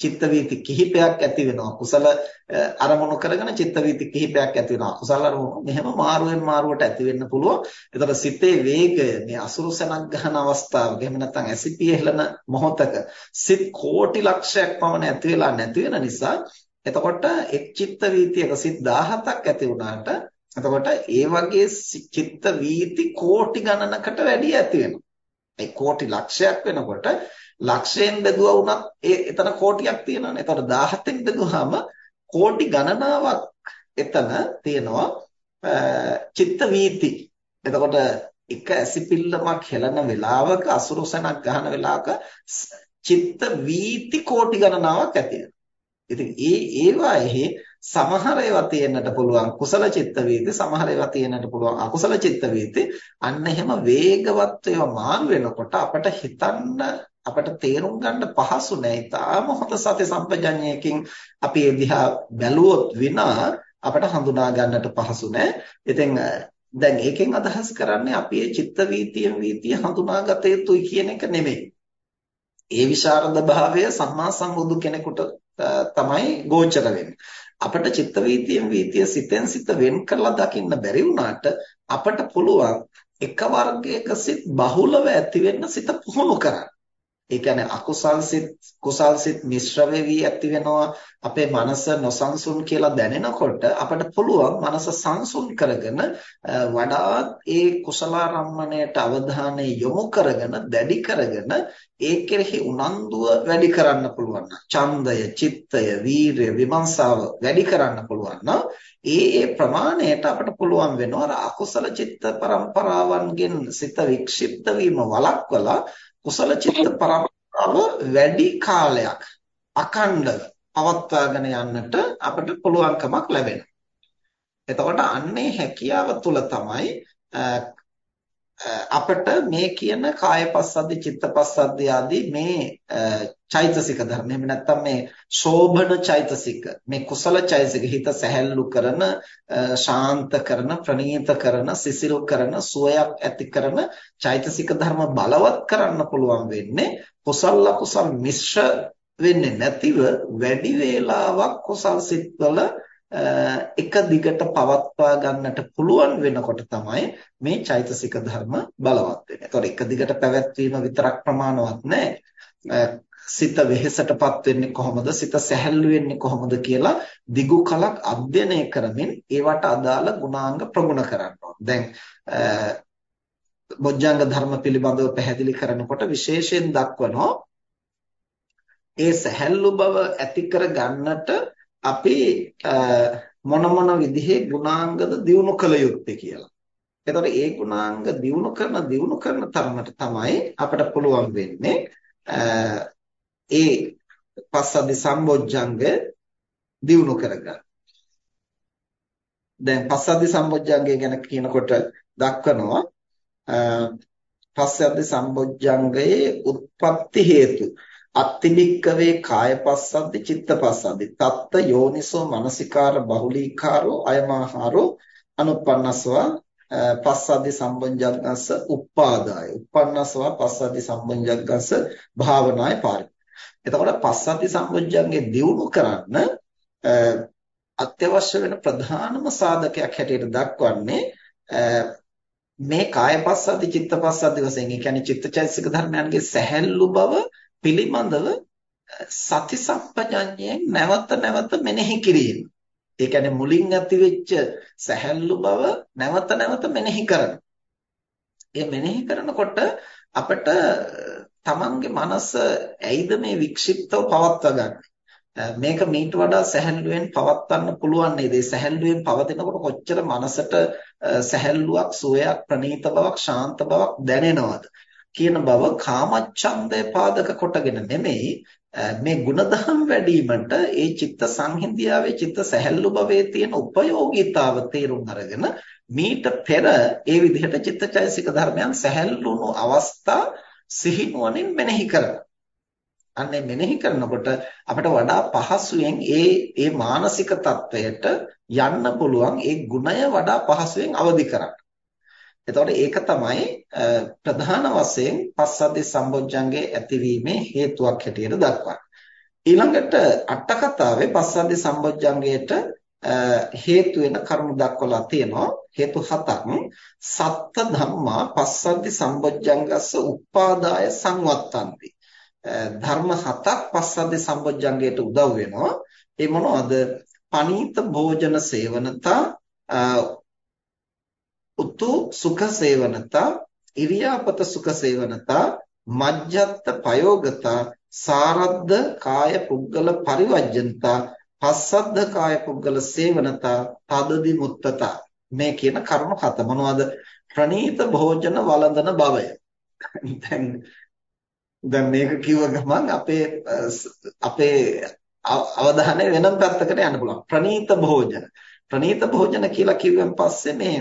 චිත්ත වීති කිහිපයක් ඇති වෙනවා. කුසල අරමුණු කරගෙන චිත්ත වීති කිහිපයක් ඇති වෙනවා. කුසල අරමුණු මෙහෙම මාරුවෙන් මාරුවට ඇති වෙන්න පුළුවන්. එතකොට සිතේ වේගය මේ අසුරු සනක් ගන්න අවස්ථාවක එහෙම නැත්නම් ඇසිපිය හෙලන මොහොතක සිත් කෝටි ලක්ෂයක් පමණ ඇති වෙලා නැති වෙන නිසා එතකොට එක් චිත්ත වීතියක සිත් 17ක් ඇති වුණාට එතකොට ඒ වගේ චිත්ත වීති කෝටි ගණනකට වැඩි ඇති වෙනවා. ඒ කෝටි ලක්ෂයක් වෙනකොට ලක්ෂයෙන් බෙදුවා වුණත් ඒ එතන කෝටියක් තියෙනවානේ. එතකොට 17න් බෙදුවාම කෝටි ගණනාවක් එතන තියෙනවා චිත්ත වීති. එතකොට එක ඇසිපිල්ලමක් හෙලන වෙලාවක අසුරුසනක් ගහන වෙලාවක චිත්ත වීති කෝටි ගණනාවක් ඇති වෙනවා. ඉතින් ඒ ඒවාෙහි සමහර ඒවා තියෙන්නට පුළුවන් කුසල චිත්ත වීති සමහර ඒවා තියෙන්නට පුළුවන් අකුසල චිත්ත වීති අන්න එහෙම වේගවත් ඒවා මාරු වෙනකොට අපට හිතන්න අපට තේරුම් ගන්න පහසු නෑ. ඊටාම හොඳ සති සම්පජඤ්ඤයකින් අපි ඒ දිහා බැලුවොත් විනා අපට හඳුනා ගන්නට පහසු නෑ. ඉතින් දැන් ඒකෙන් අදහස් කරන්නේ අපි මේ චිත්ත වීතියෙන් වීතිය හඳුනාගත යුතුයි කියන එක නෙමෙයි. ඒ විශාරද භාවය සම්මා සම්බුදු කෙනෙකුට තමයි ගෝචර වෙන්නේ. අපිට චිත්ත වීතියෙන් වීතිය සිතෙන් සිත වෙන් කරලා දකින්න බැරි වුණාට අපට පුළුවන් එක වර්ගයක සිත් බහුලව ඇති වෙන්න සිත පුහුණු කරන්න. ඒ කියන්නේ අකුසල් සිත් කුසල් සිත් මිශ්‍ර වෙවි ඇති වෙනවා. අපේ මනස නොසන්සුන් කියලා දැනෙනකොට අපිට පුළුවන් මනස සංසුන් කරගෙන වඩාත් ඒ කුසලාරම්මණයට අවධානය යොමු කරගෙන දැඩි කරගෙන ඒ කෙරෙහි උනන්දුව වැඩි කරන්න පුළුවන් ඡන්දය චිත්තය වීරය විමර්ශාව වැඩි කරන්න පුළුවන් ඒ ඒ ප්‍රමාණයට අපිට පුළුවන් වෙනවා අකුසල චිත්ත පරම්පරාවන්ගෙන් සිත වික්ෂිප්ත වීම වළක්වලා කුසල චිත්ත පරම්පරාව වැඩි කාලයක් අඛණ්ඩව පවත්වාගෙන යන්නට අපිට පුළුවන්කමක් ලැබෙනවා. එතකොට අන්නේ හැකියාව තුල තමයි අපිට මේ කියන කායපස්සද්දි චිත්තපස්සද්දි ආදී මේ චෛතසික ධර්ම. එහෙම නැත්නම් මේ ශෝභන චෛතසික මේ කුසල චෛතසික හිත සැහැල්ලු කරන ශාන්ත කරන ප්‍රණීත කරන සිසිල් කරන සුවයක් ඇති කරන චෛතසික ධර්ම බලවත් කරන්න පුළුවන් වෙන්නේ කුසල කුසල් මිශ්‍ර වෙන්නේ නැතිව වැඩි වේලාවක් කුසල් සිත්වල එක දිගට පවත්වා ගන්නට පුළුවන් වෙනකොට තමයි මේ චෛතසික ධර්ම බලවත් වෙන්නේ. ඒතකොට එක දිගට පැවැත්වීම විතරක් ප්‍රමාණවත් නැහැ. සිත වෙහෙසටපත් වෙන්නේ කොහොමද? සිත සැහැල්ලු වෙන්නේ කොහොමද කියලා දිගු කලක් අධ්‍යයනය කරමින් ඒවට අදාළ ගුණාංග ප්‍රගුණ කරන්න දැන් බොජ්ජංග ධර්ම පිළිබඳව පැහැදිලි කරනකොට විශේෂයෙන් දක්වනවා ඒ සැහැල්ලු බව ඇති කර ගන්නට අපි මොන මොන විදිහේ ගුණාංගද දියුණු කළ යුත්තේ කියලා. එතකොට ඒ ගුණාංග දියුණු කරන දියුණු කරන තරමට තමයි අපිට පුළුවන් වෙන්නේ ඒ පස්සද්ධි සම්බොජ්ජංග දියුණු කරගන්න. දැන් පස්සද්ධි සම්බොජ්ජංගය ගැන කියනකොට දක්වනවා පස්සද්ධි සම්බොජ්ජංගයේ උත්පත්ති හේතු අත්තිබික්කවේ කායපස්සද්දි චිත්තපස්සද්දි තත්ත යෝනිසෝ මනසිකාර බහුලීකාරෝ අයමාහාරෝ අනුපන්නස්වා පස්සද්දි සම්බොජ්ජංගස්ස උප්පාදාය උප්පන්නස්වා පස්සද්දි සම්බොජ්ජංගස්ස භාවනාය පාරි. එතකොට පස්සද්ධි සම්බොජ්ජංගේ දියුණු කරන්න අත්‍යවශ්‍ය වෙන ප්‍රධානම සාධකයක් හැටියට දක්වන්නේ මේ කායපස්සද්ධි චිත්තපස්සද්ධි වශයෙන් ඒ කියන්නේ චිත්තචෛතසික ධර්මයන්ගේ සැහැල්ලු බව පිළිබඳව සති සම්පජඤ්ඤයෙන් නැවත නැවත මෙනෙහි කිරීම. ඒ කියන්නේ මුලින් ඇතිවෙච්ච සැහැල්ලු බව නැවත නැවත මෙනෙහි කරන. ඒ මෙනෙහි කරනකොට අපිට තමන්ගේ මනස ඇයිද මේ වික්ෂිප්තව පවත්වා ගන්න. මේක මීට වඩා සැහැල්ලුවෙන් පවත්වන්න පුළුවන් නේද? ඒ සැහැල්ලුවෙන් පවතිනකොට කොච්චර මනසට සැහැල්ලුවක්, සුවයක්, ප්‍රණීත බවක්, ශාන්ත බවක් දැනෙනවද? කියන බව කාමච්ඡන්දය පාදක කොටගෙන නෙමෙයි මේ ಗುಣධම් වැඩිවීමට ඒ චිත්ත සංහිඳියාවේ චිත්ත සැහැල්ලු භවයේ තියෙන උපයෝගීතාව තේරුම් අරගෙන මීට පෙර ඒ විදිහට චිත්තචෛසික ධර්මයන් සැහැල්ලුණු අවස්ථා සිහිනුවණින් මෙනෙහි කරනවා. අන්නේ මෙනෙහි කරනකොට අපිට වඩා පහසුවෙන් ඒ ඒ මානසික தත්වයට යන්න පුළුවන් ඒ ගුණය වඩා පහසුවෙන් අවදි කරගන්න. එතකොට ඒක තමයි ප්‍රධාන වශයෙන් පස්සද්ධි සම්බොජ්ජංගේ ඇතිවීමේ හේතුවක් හැටියට දක්වන්නේ. ඊළඟට අට කතාවේ පස්සද්ධි සම්බොජ්ජංගයට හේතු වෙන කරුණු දක්වලා තියෙනවා. හේතු හතක්. සත්ත ධම්මා පස්සද්ධි සම්බොජ්ජංගස්ස උපාදාය සංවත්තන්ති. ධර්ම හතක් පස්සද්ධි සම්බොජ්ජංගයට උදව් වෙනවා. ඒ මොනවද? පනීත භෝජන සේවනතා උතු සුඛ සේවනතා ඉරියාපත සුඛ සේවනතා මජ්ජත්ත පයෝගතා සාරද්ද කාය පුද්ගල පරිවර්ජනතා පස්සද්ද කාය පුද්ගල සේවනතා තදදි මුත්තතා මේ කියන කරුණු හත. මොනවද? ප්‍රණීත භෝජන වළඳන බවය. දැන් දැන් මේක කිව්ව ගමන් අපේ අපේ අවධානය වෙනම පැත්තකට යන්න පුළුවන්. ප්‍රණීත භෝජන. ප්‍රණීත භෝජන කියලා කිව්වන් පස්සේ මේ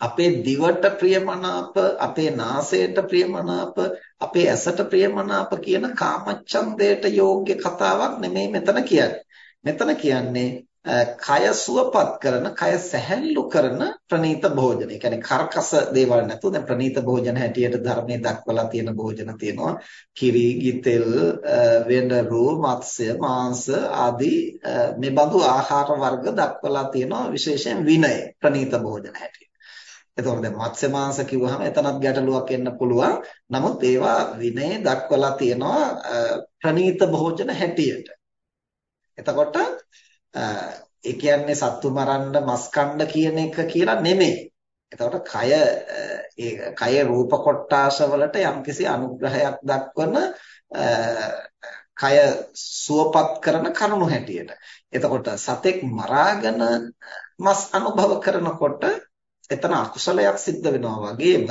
අපේ දිවට ප්‍රියමනාප අපේ නාසයට ප්‍රියමනාප අපේ ඇසට ප්‍රියමනාප කියන කාමච්ඡන්දයට යෝග්‍ය කතාවක් නෙමෙයි මෙතන කියන්නේ මෙතන කියන්නේ කය සුවපත් කරන, කය සැහැල්ලු කරන ප්‍රනීත භෝජන. ඒ කියන්නේ කර්කස දේවල් නැතුව දැන් ප්‍රනීත භෝජන හැටියට ධර්මයේ දක්වලා තියෙන භෝජන තියෙනවා. කිරි, ගිතෙල්, වෙඬරු, මත්ස්‍ය, මාංශ ආදී මේ බඳු ආහාර වර්ග දක්වලා තියෙනවා විශේෂයෙන් විනය ප්‍රනීත භෝජන හැටියට. එතකොට දැන් මත්ස්‍ය මාංශ කිව්වහම එතනත් ගැටලුවක් එන්න පුළුවන්. නමුත් ඒවා විනයේ දක්වලා තියෙනවා ප්‍රනීත භෝජන හැටියට. එතකොට ඒ කියන්නේ සත්තු මරන්න මස් කන්න කියන එක කියලා නෙමෙයි. එතකොට කය ඒ කය රූප කොටාස වලට යම්කිසි අනුග්‍රහයක් දක්වන කය සුවපත් කරන කරුණු හැටියට. එතකොට සතෙක් මරාගෙන මස් අනුභව කරනකොට එතන අකුසලයක් සිද්ධ වෙනවා වගේම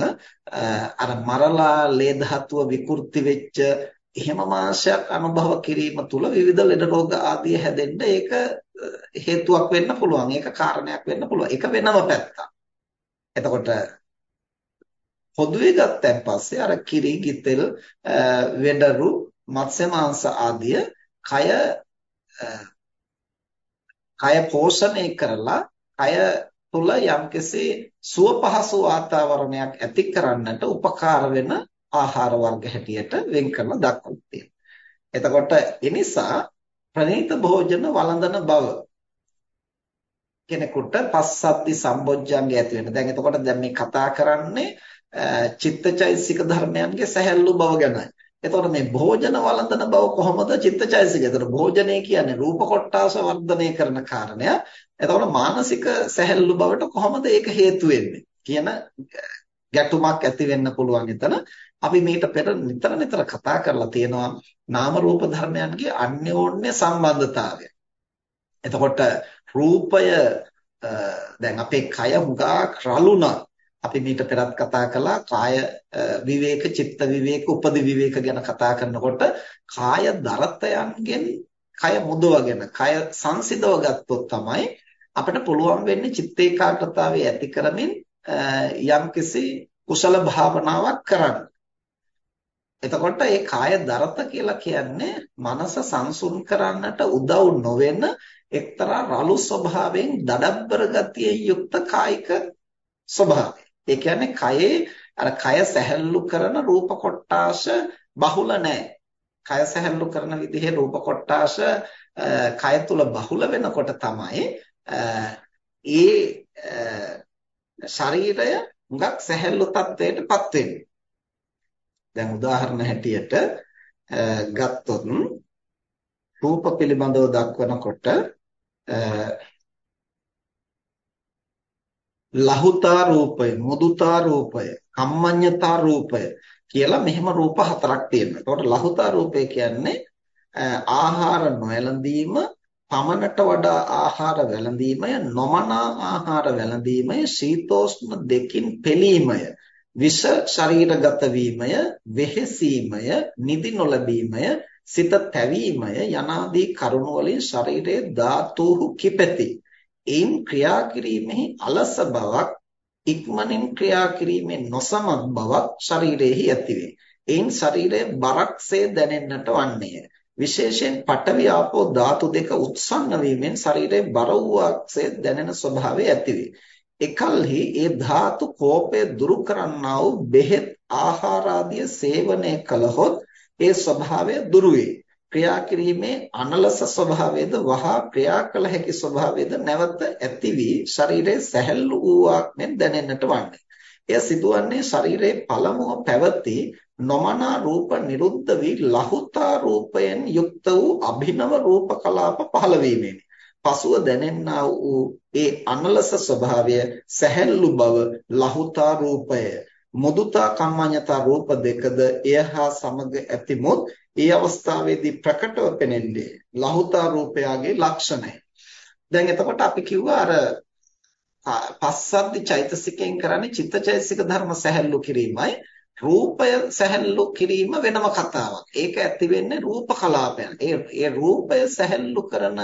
අර මරලා ලේ ධාතුව විකෘති වෙච්ච එහෙම මාංශයක් අනුභව කිරීම තුළ විවිධ ලෙඩ රෝග ආදී හැදෙන්න ඒක හේතුවක් වෙන්න පුළුවන්. ඒක කාරණයක් වෙන්න පුළුවන්. ඒක වෙනම පැත්තක්. එතකොට පොදුවේ ගත්තන් පස්සේ අර කිරි, ගිතෙල්, වෙඩරු, මත්ස්‍ය මාංශ ආදිය කය කය පෝෂණය කරලා කය තුල යම්කිසි සුව පහසු වාතාවරණයක් ඇති කරන්නට උපකාර වෙන ආහාර වර්ග හැටියට වෙන් කරලා දක්වලා තියෙනවා. එතකොට ඒ නිසා ප්‍රණීත භෝජන වළඳන බව කෙනෙකුට පස්සද්ධි සම්බොජ්ජංගය ඇති වෙන. දැන් එතකොට දැන් මේ කතා කරන්නේ චිත්තචෛසික ධර්මයන්ගේ සැහැල්ලු බව ගැනයි. එතකොට මේ භෝජන වළඳන බව කොහොමද චිත්තචෛසිකය? එතකොට භෝජනය කියන්නේ රූප කොටාස වර්ධනය කරන කාරණය. එතකොට මානසික සැහැල්ලු බවට කොහොමද ඒක හේතු වෙන්නේ? කියන ගැටුමක් ඇති වෙන්න පුළුවන් එතන. අපි මේකට පෙර නිතර නිතර කතා කරලා තියෙනවා නාම රූප ධර්මයන්ගේ අන්‍යෝන්‍ය සම්බන්ධතාවය. එතකොට රූපය දැන් අපේ කය හුඟක් රළුණා. අපි මීට පෙරත් කතා කළා කාය විවේක, චිත්ත විවේක, උපදි විවේක ගැන කතා කරනකොට කාය දරතයන්ගෙන් කය මුදවගෙන, කය සංසිඳව ගත්තොත් තමයි අපිට පුළුවන් වෙන්නේ චිත්ත ඒකාග්‍රතාවය ඇති කරමින් යම්කිසි කුසල භාවනාවක් කරන්න. එතකොට මේ කාය දරත කියලා කියන්නේ මනස සංසුන් කරන්නට උදව් නොවන එක්තරා රළු ස්වභාවයෙන් දඩබ්බර ගතියෙන් යුක්ත කායික ස්වභාවය. ඒ කියන්නේ කයේ අර කය සැහැල්ලු කරන රූප කොටාශ බහුල නැහැ. කය සැහැල්ලු කරන විදිහේ රූප කොටාශ කය තුල බහුල වෙනකොට තමයි ඒ ශරීරය හුඟක් සැහැල්ලු තත්වයටපත් වෙන්නේ. දැන් උදාහරණ හැටියට ගත්තොත් රූප පිළිබඳව දක්වනකොට ලහුතා රූපය, මුදුතා රූපය, කම්මඤ්ඤතා රූපය කියලා මෙහෙම රූප හතරක් තියෙනවා. ඒකට ලහුතා රූපය කියන්නේ ආහාර නොයලඳීම, පමණට වඩා ආහාර වැළඳීමය, නොමනා ආහාර වැළඳීමය, සීතෝෂ්ණ දෙකින් පෙළීමය විෂ ශරීරගත වීමය, වෙහෙසීමය, නිදි නොලැබීමය, සිත තැවීමය යනාදී කරුණු වලින් ශරීරයේ ධාතුහු කිපෙති. ඒන් ක්‍රියා කිරීමෙහි අලස බවක්, ඉක්මනින් ක්‍රියා කිරීමේ නොසමත් බවක් ශරීරයේහි ඇතිවේ. ඒන් ශරීරය බරක්සේ දැනෙන්නට වන්නේය. විශේෂයෙන් පඨවි ආපෝ ධාතු දෙක උත්සන්න වීමෙන් ශරීරයේ බර වූක්සේ දැනෙන ස්වභාවය ඇතිවේ. එකල්හි ඒ ධාතු කෝපය දුරු කරන්නා වූ බෙහෙත් ආහාර ආදිය සේවනය කළහොත් ඒ ස්වභාවය දුරු වේ. ක්‍රියා කිරීමේ අනලස ස්වභාවයද වහා ක්‍රියා කළ හැකි ස්වභාවයද නැවත ඇති වී ශරීරයේ සැහැල්ලු වූවක් මෙන් දැනෙන්නට වන්නේ. එය සිදුවන්නේ ශරීරයේ පළමුව පැවති නොමනා රූප නිරුද්ධ වී ලහුතා රූපයෙන් යුක්ත වූ අභිනව රූප කලාප පහළ වීමෙනි. පසුව දැනෙන්නා වූ ඒ අනලස ස්වභාවය සැහැල්ලු බව ලහුතා රූපය මුදුතා කම්මඤ්ඤතා රූප දෙකද එය හා සමග ඇතිමුත් ඒ අවස්ථාවේදී ප්‍රකටව පෙනෙන්නේ ලහුතා රූපයාගේ ලක්ෂණය. දැන් එතකොට අපි කිව්වා අර පස්සද්ධි චෛතසිකයෙන් කරන්නේ චිත්තචෛතසික ධර්ම සැහැල්ලු කිරීමයි රූපය සැහැල්ලු කිරීම වෙනම කතාවක්. ඒක ඇති වෙන්නේ රූප කලාපයන්. ඒ ඒ රූපය සැහැල්ලු කරන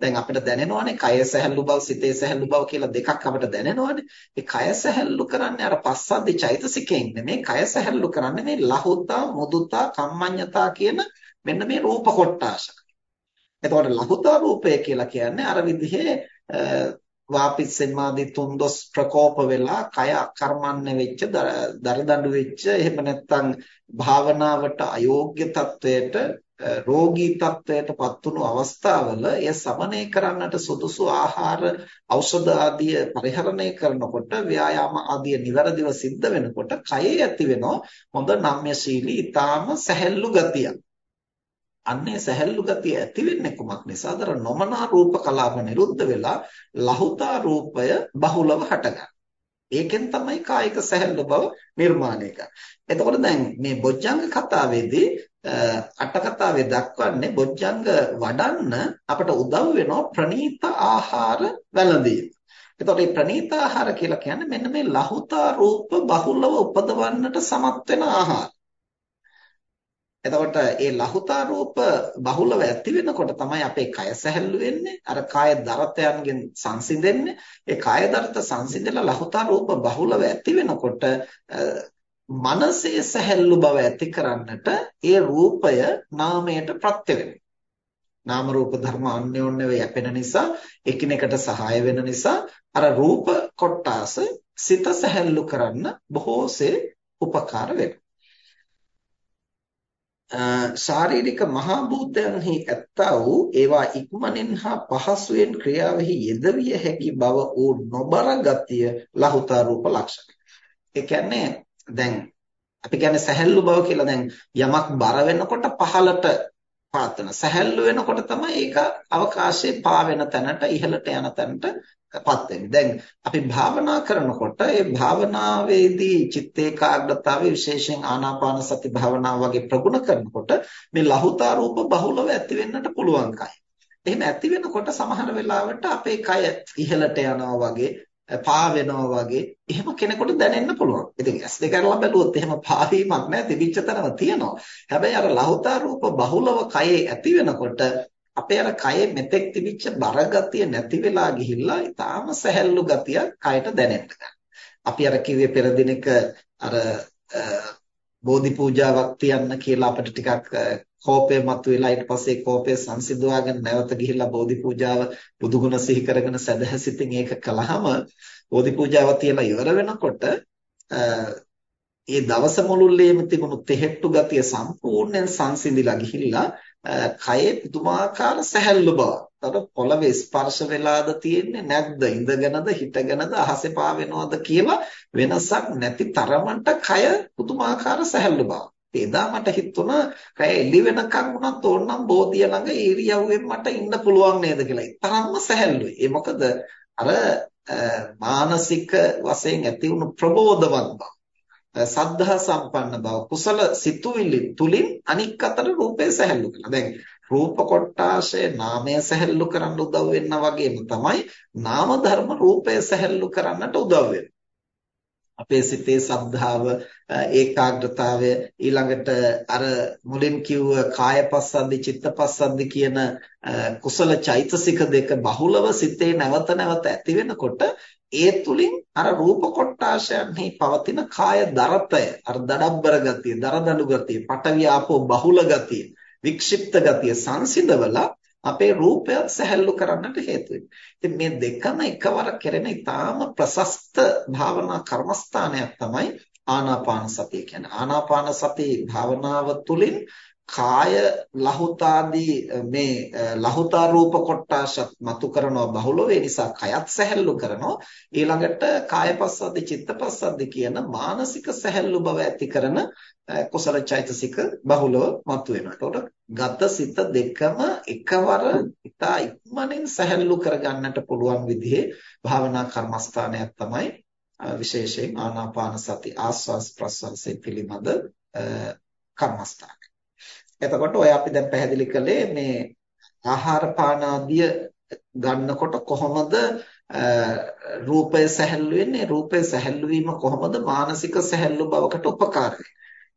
දැන් අපිට දැනෙනවානේ කය සැහැල්ලු බව සිතේ සැහැල්ලු බව කියලා දෙකක් අපිට දැනෙනවානේ. ඒ කය සැහැල්ලු කරන්නේ අර පස්සද්ධි චෛතසිකයෙන් නෙමෙයි කය සැහැල්ලු කරන්නේ මේ ලහුතා මුදුතා කම්මඤ්ඤතා කියන මෙන්න මේ රූප කොටාස. එතකොට ලහුතා රූපය කියලා කියන්නේ අර විදිහේ වාපිස්සෙමාදී තුන්දොස් ප්‍රකෝප වෙලා කය අකර්මණ්‍ය වෙච්ච දරදඬු වෙච්ච එහෙම නැත්නම් භාවනාවට අයෝග්‍ය තත්වයට රෝගී තත්වයට පත්වුණු අවස්ථාවල එය සමනය කරන්නට සුදුසු ආහාර ඖෂධ ආදිය පරිහරණය කරනකොට ව්‍යායාම ආදිය નિවරදිව සිද්ධ වෙනකොට කයේ ඇති වෙනවා හොඳ නම්‍යශීලී ඊටාම සැහැල්ලු ගතියක්. අන්නේ සැහැල්ලු ගතිය ඇති වෙන්නේ කුමක් නිසාද? අර නොමනා රූප කලාප නිරුද්ධ වෙලා ලහුතා රූපය බහුලව හටගන්න. ඒකෙන් තමයි කායික සැහැල්ලු බව නිර්මාණය කරන්නේ. එතකොට දැන් මේ බොජ්ජංග කතාවේදී අට කතාවේ දක්වන්නේ බොජ්ජංග වඩන්න අපට උදව් වෙනවා ප්‍රනීත ආහාර වැළඳීම. එතකොට මේ ප්‍රනීත ආහාර කියලා කියන්නේ මෙන්න මේ ලහුතා රූප බහුලව උපදවන්නට සමත් වෙන ආහාර. එතකොට මේ ලහුතා රූප බහුලව ඇති වෙනකොට තමයි අපේ කය සැහැල්ලු වෙන්නේ. අර කාය දරතයන්ගෙන් සංසිඳෙන්නේ. ඒ කාය දරත සංසිඳලා ලහුතා රූප බහුලව ඇති වෙනකොට මනසේ සැහැල්ලු බව ඇති කරන්නට ඒ රූපය නාමයට ප්‍රත්‍ය වෙනවා. නාම රූප ධර්ම අන්‍යෝන්‍යව යැපෙන නිසා එකිනෙකට සහාය වෙන නිසා අර රූප කොටාස සිත සැහැල්ලු කරන්න බොහෝසේ උපකාර වෙනවා. ශාරීරික මහා භූතයන්හි ඇත්තා වූ ඒවා ඉක්මනින් හා පහසුවෙන් ක්‍රියාවෙහි යෙදවිය හැකි බව ඌ නොබර ගතිය ලහුතා රූප ලක්ෂණ. ඒ කියන්නේ දැන් අපි කියන්නේ සැහැල්ලු බව කියලා දැන් යමක් බර වෙනකොට පහළට පාත් වෙන. සැහැල්ලු වෙනකොට තමයි ඒක අවකාශයේ පා වෙන තැනට ඉහළට යන තැනට පත් වෙන්නේ. දැන් අපි භාවනා කරනකොට ඒ භාවනාවේදී චිත්ත ඒකාග්‍රතාවය විශේෂයෙන් ආනාපාන සති භාවනාව වගේ ප්‍රගුණ කරනකොට මේ ලහුතා රූප බහුලව ඇති වෙන්නට පුළුවන්කයි. එහෙම ඇති වෙනකොට සමහර වෙලාවට අපේ කය ඉහළට යනවා වගේ පා වෙනවා වගේ එහෙම කෙනෙකුට දැනෙන්න පුළුවන්. ඉතින් S2 කරලා බැලුවොත් එහෙම පාවීමක් නැහැ තිබිච්ච තැනම තියෙනවා. හැබැයි අර ලහුතා රූප බහුලව කයේ ඇති වෙනකොට අපේ අර කයේ මෙතෙක් තිබිච්ච බරගතිය නැති වෙලා ගිහිල්ලා ඊටාම සැහැල්ලු ගතිය කයට දැනෙන්න අපි අර කිව්වේ පෙර දිනක අර බෝධි පූජාවක් තියන්න කියලා අපිට ටිකක් කෝපය මතුවෙලා ඊට පස්සේ කෝපය සංසිඳවාගෙන නැවත ගිහිල්ලා බෝධි පූජාව බුදුගුණ සිහි කරගෙන සදහසිතින් ඒක කළාම බෝධි පූජාව තියලා ඉවර වෙනකොට ඒ දවස මුළුල්ලේම තිබුණු තෙහෙට්ටු ගතිය සම්පූර්ණයෙන් සංසිඳිලා ගිහිල්ලා කයේ පුදුමාකාර සැහැල්ලු බවක්. එතකොට පොළවේ ස්පර්ශ වෙලාද තියෙන්නේ නැද්ද? ඉඳගෙනද හිටගෙනද අහසේ පාවෙනවද කියලා වෙනසක් නැති තරමට කය පුදුමාකාර සැහැල්ලු බවක්. එදා මට හිතුණා කය එළි වෙනකන් වුණත් ඕනනම් බෝධිය ළඟ ඒරියව්වෙන් මට ඉන්න පුළුවන් නේද කියලා. තරම්ම සැහැල්ලුයි. ඒ මොකද අර මානසික වශයෙන් ඇති වුණු ප්‍රබෝධවත් බව සද්ධා සම්පන්න බව කුසල සිතුවිලි තුලින් අනික් අතට රූපය සැහැල්ලු කරනවා. දැන් රූප කොටාශය නාමය සැහැල්ලු කරන්න උදව් වෙනා වගේම තමයි නාම ධර්ම රූපය සැහැල්ලු කරන්නට උදව් අපේ සිතේ සද්ධාව ඒකාග්‍රතාවය ඊළඟට අර මුලින් කිව්ව කායපස්සද්දි චිත්තපස්සද්දි කියන කුසල චෛතසික දෙක බහුලව සිතේ නැවත නැවත ඇති වෙනකොට ඒ තුලින් අර රූප කොටාශයන්හි පවතින කාය දරතය අර දඩබ්බර ගතිය දරදඬු ගතිය පටවියාපෝ බහුල ගතිය වික්ෂිප්ත ගතිය සංසිඳවලා අපේ රූපය සැහැල්ලු කරන්නට හේතු වෙනවා. මේ දෙකම එකවර කෙරෙන ඊටාම ප්‍රශස්ත භාවනා කර්මස්ථානයක් තමයි ආනාපාන සතිය කියන්නේ. ආනාපාන සති භාවනාව තුළින් කාය ලහුතාදී මේ ලහුතා රූප කොටසත් මතු කරනවා බහුලව ඒ නිසා කයත් සැහැල්ලු කරනවා ඊළඟට කායපස්සද්දි චිත්තපස්සද්දි කියන මානසික සැහැල්ලු බව ඇති කරන කුසල චෛතසික බහුලව මතු වෙනවා. එතකොට ගත සිත දෙකම එකවර ඉතා ඉක්මනින් සැහැල්ලු කරගන්නට පුළුවන් විදිහේ භාවනා කර්මස්ථානයක් තමයි විශේෂයෙන් ආනාපාන සති ආස්වාස් ප්‍රස්වාසයේ පිළිබඳ කර්මස්ථානය. එතකොට ඔය අපි දැන් පැහැදිලි කළේ මේ ආහාර පාන ආදිය ගන්නකොට කොහොමද රූපය සැහැල්ලු වෙන්නේ? රූපය සැහැල්ලු වීම කොහොමද මානසික සැහැල්ලු බවකට උපකාර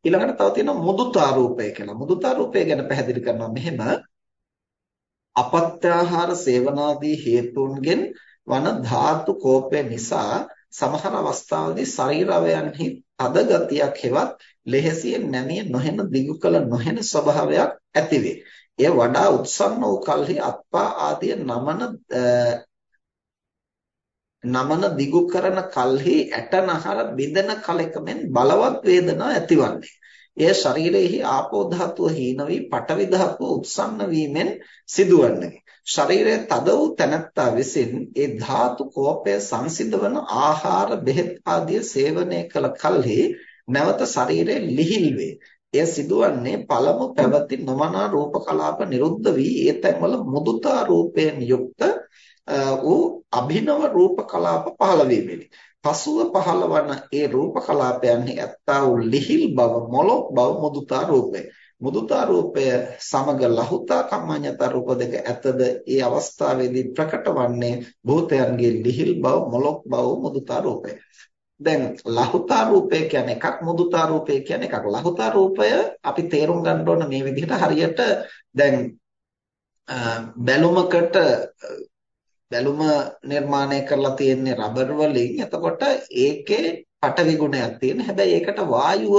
ඊළඟට තව තියෙනවා මුදුතා රූපය කියලා. මුදුතා රූපය ගැන පැහැදිලි කරනවා මෙහෙම. අපත්‍යාහාර සේවනාදී හේතුන්ගෙන් වන ධාතු කෝපය නිසා සමහර අවස්ථාවලදී ශරීර අවයන්හි තද ගතියක් හෙවත් ලෙහෙසියෙන් නැමිය නොහෙන දිගු කළ නොහෙන ස්වභාවයක් ඇතිවේ. එය වඩා උත්සන්න වූ කල්හි අත්පා ආදී නමන නමන දිගු කරන කල්හි ඇටනහර බිඳෙන කලකමෙන් බලවත් වේදනා ඇතිවන්නේ. එය ශරීරයේහි ආපෝ ධාතුව හීන වී පඨවි ධාතුව උත්සන්න වීමෙන් සිදුවන්නේ. ශරීරයේ තද වූ තැනැත්තා විසින් ඒ ධාතු කෝපය සංසිඳවන ආහාර බෙහෙත් ආදිය සේවනය කළ කල්හි නැවත ශරීරය ලිහිල් වේ. එය සිදුවන්නේ පළමු පැවති නොමනා රූප කලාප නිරුද්ධ වී ඒ තැන්වල මුදුතා රූපයෙන් යුක්ත වූ අභිනව රූප කලාප පහළ වීමෙනි. පසුව පහළවන ඒ රූප කලාපයන්හි ඇත්තා වූ ලිහිල් බව මොලොක් බව මුදුතා රූපය. මුදුතා රූපය සමග ලහුතා කම්මඤ්ඤතා රූප දෙක ඇතද ඒ අවස්ථාවේදී ප්‍රකට වන්නේ භූතයන්ගේ ලිහිල් බව මොලොක් බව මුදුතා රූපය. දැන් ලහුතා රූපය කියන්නේ එකක් මුදුතා රූපය කියන්නේ එකක්. ලහුතා රූපය අපි තේරුම් ගන්න ඕන මේ විදිහට හරියට දැන් බැලුමකට බැලුම නිර්මාණය කරලා තියෙන්නේ රබර් වලින්. එතකොට ඒකේ පටවි ගුණයක් තියෙන. හැබැයි ඒකට වායුව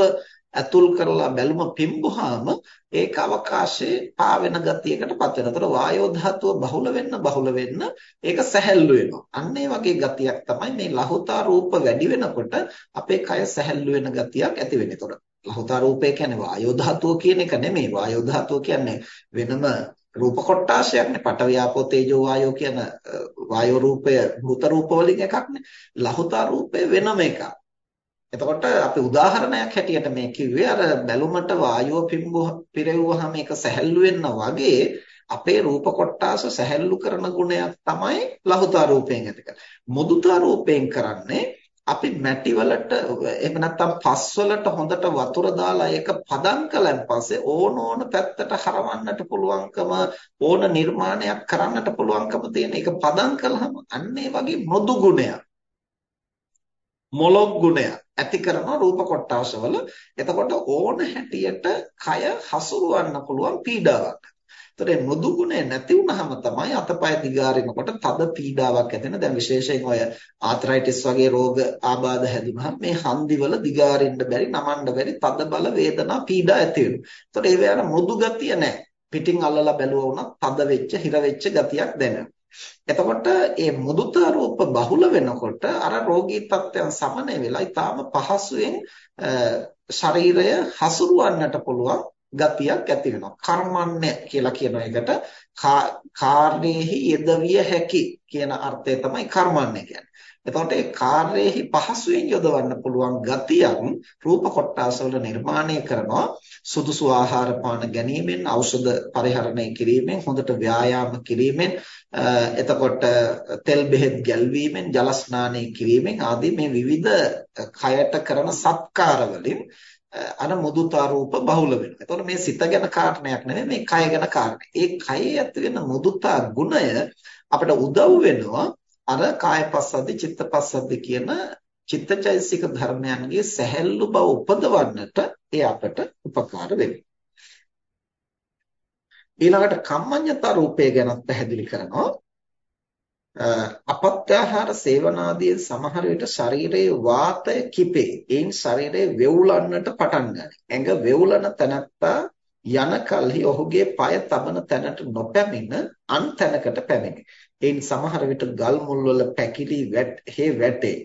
ඇතුල් කරලා බැලුම පිම්බුවාම ඒක අවකාශයේ පාවෙන ගතියකටපත් වෙනවා. ඒතර වායෝ ධාතුව බහුල වෙන්න බහුල වෙන්න ඒක සැහැල්ලු වෙනවා. අන්න ඒ වගේ ගතියක් තමයි මේ ලහුතා රූප වැඩි වෙනකොට අපේ කය සැහැල්ලු වෙන ගතියක් ඇති වෙන්නේ. ඒතර ලහුතා රූපය කියන්නේ වායෝ ධාතුව කියන එක නෙමෙයි. වායෝ ධාතුව කියන්නේ වෙනම රූප කොටාශයක්නේ පඨවි ආපෝ තේජෝ වායෝ කියන වායෝ රූපය භූත රූප වලින් එකක්නේ. ලහුතා රූපය වෙනම එකක්. එතකොට අපි උදාහරණයක් හැටියට මේ කිව්වේ අර බැලුමට වායුව පිම්බු පිරෙව්වහම ඒක සැහැල්ලු වෙන්න වගේ අපේ රූප කොටාස සැහැල්ලු කරන ගුණයක් තමයි ලහුතා රූපයෙන් ඇති කරන්නේ. මුදුතා රූපයෙන් කරන්නේ අපි මැටි වලට එහෙම නැත්නම් පස් වලට හොඳට වතුර දාලා ඒක පදම් කළන් පස්සේ ඕන ඕන පැත්තට හරවන්නට පුළුවන්කම ඕන නිර්මාණයක් කරන්නට පුළුවන්කම තියෙන ඒක පදම් කළාම අන්න ඒ වගේ මෘදු ගුණයක් මොලොක් ගුණය ඇති කරන රූප කොටාසවල එතකොට ඕන හැටියට කය හසුරවන්න පුළුවන් පීඩාවක්. ඒතර මෘදු ගුණය නැති වුනහම තමයි අතපය දිගාරිනකොට තද පීඩාවක් ඇති වෙන. දැන් විශේෂයෙන් ඔය ආතරයිටිස් වගේ රෝග ආබාධ හැදුනහම මේ හන්දිවල දිගාරින්න බැරි, නමන්න බැරි තද බල වේදනා පීඩා ඇති වෙනවා. ඒතර ඒ වගේ මෘදු ගතිය නැහැ. පිටින් අල්ලලා බැලුවා වුණත් තද වෙච්ච, හිර වෙච්ච ගතියක් දැනෙනවා. එතකොට මේ මුදුතා රූප බහුල වෙනකොට අර රෝගී තත්ත්වයන් සමනය වෙලා ඊටාම පහසුවෙන් ශරීරය හසුරවන්නට පුළුවන් ගතියක් ඇති වෙනවා. කර්මන්නේ කියලා කියන එකට කාර්යෙහි යෙදවිය හැකි කියන අර්ථය තමයි කර්මන්නේ කියන්නේ. එතකොට ඒ කාර්යයෙහි පහසුවෙන් යොදවන්න පුළුවන් ගතියක් රූප කොටාසවල නිර්මාණය කරනවා සුදුසු ආහාර පාන ගැනීමෙන් ඖෂධ පරිහරණය කිරීමෙන් හොඳට ව්‍යායාම කිරීමෙන් එතකොට තෙල් බෙහෙත් ගැල්වීමෙන් ජල ස්නානය කිරීමෙන් ආදී මේ විවිධ කයට කරන සත්කාර වලින් අර මුදුතා රූප බහුල වෙනවා. එතකොට මේ සිත ගැන කාරණයක් නෙමෙයි මේ කය ගැන කාරණේ. ඒ කයේ ඇති වෙන මුදුතා ගුණය අපිට උදව් වෙනවා අර කායපස්සද්දි චිත්තපස්සද්දි කියන චිත්තචෛසික ධර්මයන්ගේ සැහැල්ලු බව උපදවන්නට ඒ අපට උපකාර වෙනවා. ඊළඟට කම්මඤ්ඤතා රූපය ගැන පැහැදිලි කරනවා. අපත්‍යාහාර සේවනාදී සමහර විට ශරීරයේ වාතය කිපේ. ඒන් ශරීරය වෙවුලන්නට පටන් ගන්නවා. ඇඟ වෙවුලන තැනත්තා යන කල්හි ඔහුගේ পায় තබන තැනට නොපැමිණ අන් තැනකට පැමිණේ. ඒන් සමහර විට ගල් මුල් වල පැකිලි වැටේ වැටේ.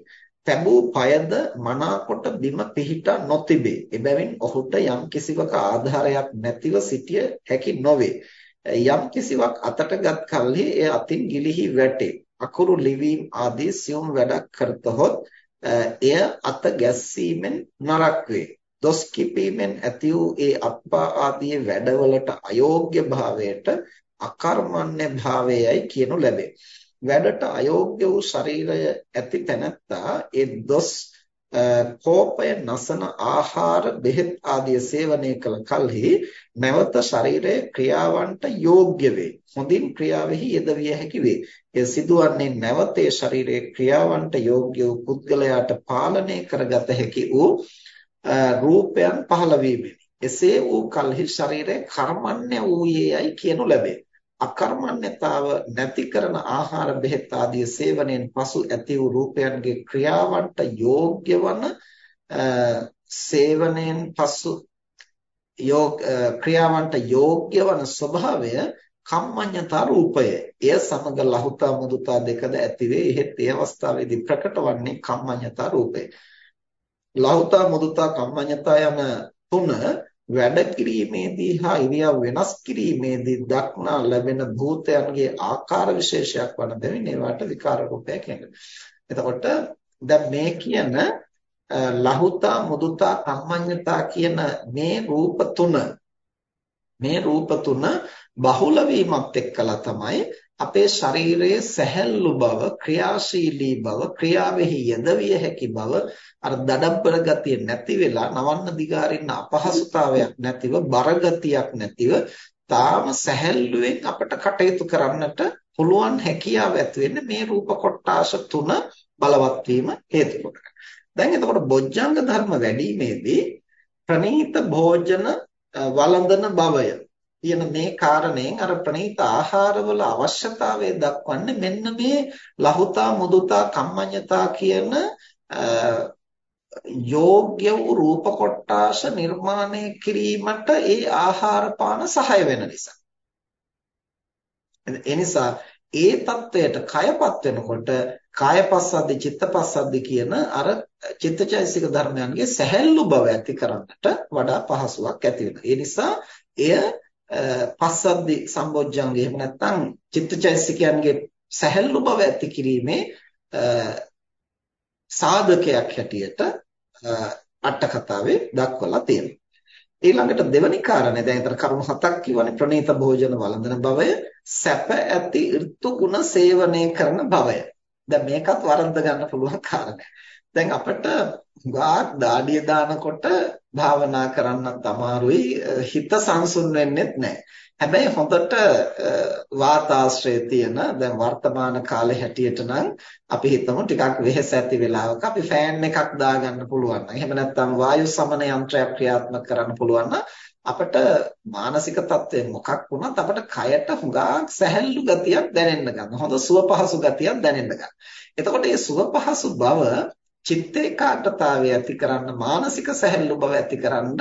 තැබූ পায়ද මනාකොට බිම පිහිටා නොතිබේ. එබැවින් ඔහුට යම් කිසිවක ආධාරයක් නැතිව සිටිය හැකි නොවේ. යම් කිසිවක් අතටගත් කල්හි එය අතින් ගිලිහි වැටේ. අකුරු ලිවීම ආදී සියුම් වැඩක් කරතහොත් එය අත ගැස්සීමෙන් නරක් වේ. දොස් කිපීමෙන් ඇති වූ ඒ අප්පා ආදී වැඩවලට අයෝග්‍ය භාවයට අකර්මණ්‍ය භාවයයි කියනු ලැබේ. වැඩට අයෝග්‍ය වූ ශරීරය ඇති තැනැත්තා ඒ දොස් කෝපය නසන ආහාර බෙහෙත් ආදී සේවනය කළ කලෙහි නැවත ශරීරයේ ක්‍රියාවන්ට යෝග්‍ය වේ. හොඳින් ක්‍රියාවෙහි යෙදවිය හැකි වේ. එය සිදුවන්නේ නැවතේ ශරීරයේ ක්‍රියාවන්ට යෝග්‍ය වූ පුද්ගලයාට පාලනය කරගත හැකි වූ රූපයන් පහළ වීමෙනි. එසේ වූ කලෙහි ශරීරය කර්මන්නේ වූයේයි කියනු ලැබේ. අකර්මණ්‍යතාව නැති කරන ආහාර බෙහෙත් ආදී සේවනයෙන් පසු ඇති වූ රූපයන්ගේ ක්‍රියාවන්ට යෝග්‍ය වන සේවනයෙන් පසු යෝග ක්‍රියාවන්ට යෝග්‍ය වන ස්වභාවය කම්මඤ්ඤතා රූපය. එය සමග ලහුතා මුදුතා දෙකද ඇතිවේ. එහෙත් ඒ අවස්ථාවේදී ප්‍රකට වන්නේ කම්මඤ්ඤතා රූපය. ලහුතා මුදුතා කම්මඤ්ඤතා යන තුන වැඩ කිරීමේදී හා ඉරියව් වෙනස් කිරීමේදී දක්නා ලැබෙන භූතයන්ගේ ආකාර විශේෂයක් වන බැවින් ඒවට විකාර රූපය කියනවා. එතකොට දැන් මේ කියන ලහුතා මුදුතා කම්මඤ්ඤතා කියන මේ රූප තුන මේ රූප තුන බහුල වීමත් එක්කලා තමයි අපේ ශරීරයේ සැහැල්ලු බව, ක්‍රියාශීලී බව, ක්‍රියාවෙහි යෙදවිය හැකි බව, අර දඩබ්බර ගතිය නැති වෙලා නවන්න දිගාරින්න අපහසුතාවයක් නැතිව, බර ගතියක් නැතිව, තාම සැහැල්ලුවෙන් අපට කටයුතු කරන්නට පුළුවන් හැකියාව ඇති වෙන්නේ මේ රූප කොටාස තුන බලවත් වීම හේතු කොටගෙන. දැන් එතකොට බොජ්ජංග ධර්ම වැඩිීමේදී ප්‍රනීත භෝජන වළඳන බවය කියන මේ කාරණයෙන් අර ප්‍රණීත ආහාරවල අවශ්‍යතාවය දක්වන්නේ මෙන්න මේ ලහුතා මුදුතා කම්මඤ්ඤතා කියන යෝග්‍ය වූ රූප කොටාස නිර්මාණය කිරීමට ඒ ආහාර පාන සහාය වෙන නිසා. ඒ නිසා ඒ தත්වයට කයපත් වෙනකොට කායපස්සද්දි චිත්තපස්සද්දි කියන අර චිත්තචෛසික ධර්මයන්ගේ සැහැල්ලු බව ඇති කරන්නට වඩා පහසුවක් ඇති වෙනවා. ඒ නිසා එය පස්සද්දි සම්බොජ්ජංගය එහෙම නැත්නම් චිත්තචෛසිකයන්ගේ සැහැල්ලු බව ඇති කිරීමේ සාධකයක් හැටියට අට කතාවේ දක්වලා තියෙනවා. ඊළඟට දෙවැනි කාරණේ දැන් ඊතර කරුණු හතක් කියවනේ ප්‍රණීත භෝජන වළඳන බවය සැප ඇති ඍතු ගුණ සේවනය කරන බවය. දැන් මේකත් වරද්ද ගන්න පුළුවන් කාරණයක්. දැන් අපිට ගාක් දාඩිය දානකොට භාවනා කරන්නත් අමාරුයි හිත සංසුන් වෙන්නෙත් නැහැ. හැබැයි හොඳට වාතාශ්‍රය තියෙන දැන් වර්තමාන කාලේ හැටියට නම් අපි හිතමු ටිකක් වෙහෙස ඇති වෙලාවක අපි ෆෑන් එකක් දාගන්න පුළුවන් නම් එහෙම නැත්නම් වායු සමන යන්ත්‍රයක් ක්‍රියාත්මක කරන්න පුළුවන් නම් අපිට මානසික තත්ත්වය මොකක් වුණත් අපිට කයට හුඟක් සැහැල්ලු ගතියක් දැනෙන්න ගන්න. හොඳ සුව පහසු ගතියක් දැනෙන්න ගන්න. එතකොට මේ සුව පහසු බව චිත්ත ඒකාග්‍රතාවය ඇති කරන්න මානසික සැහැල්ලු බව ඇති කරන්න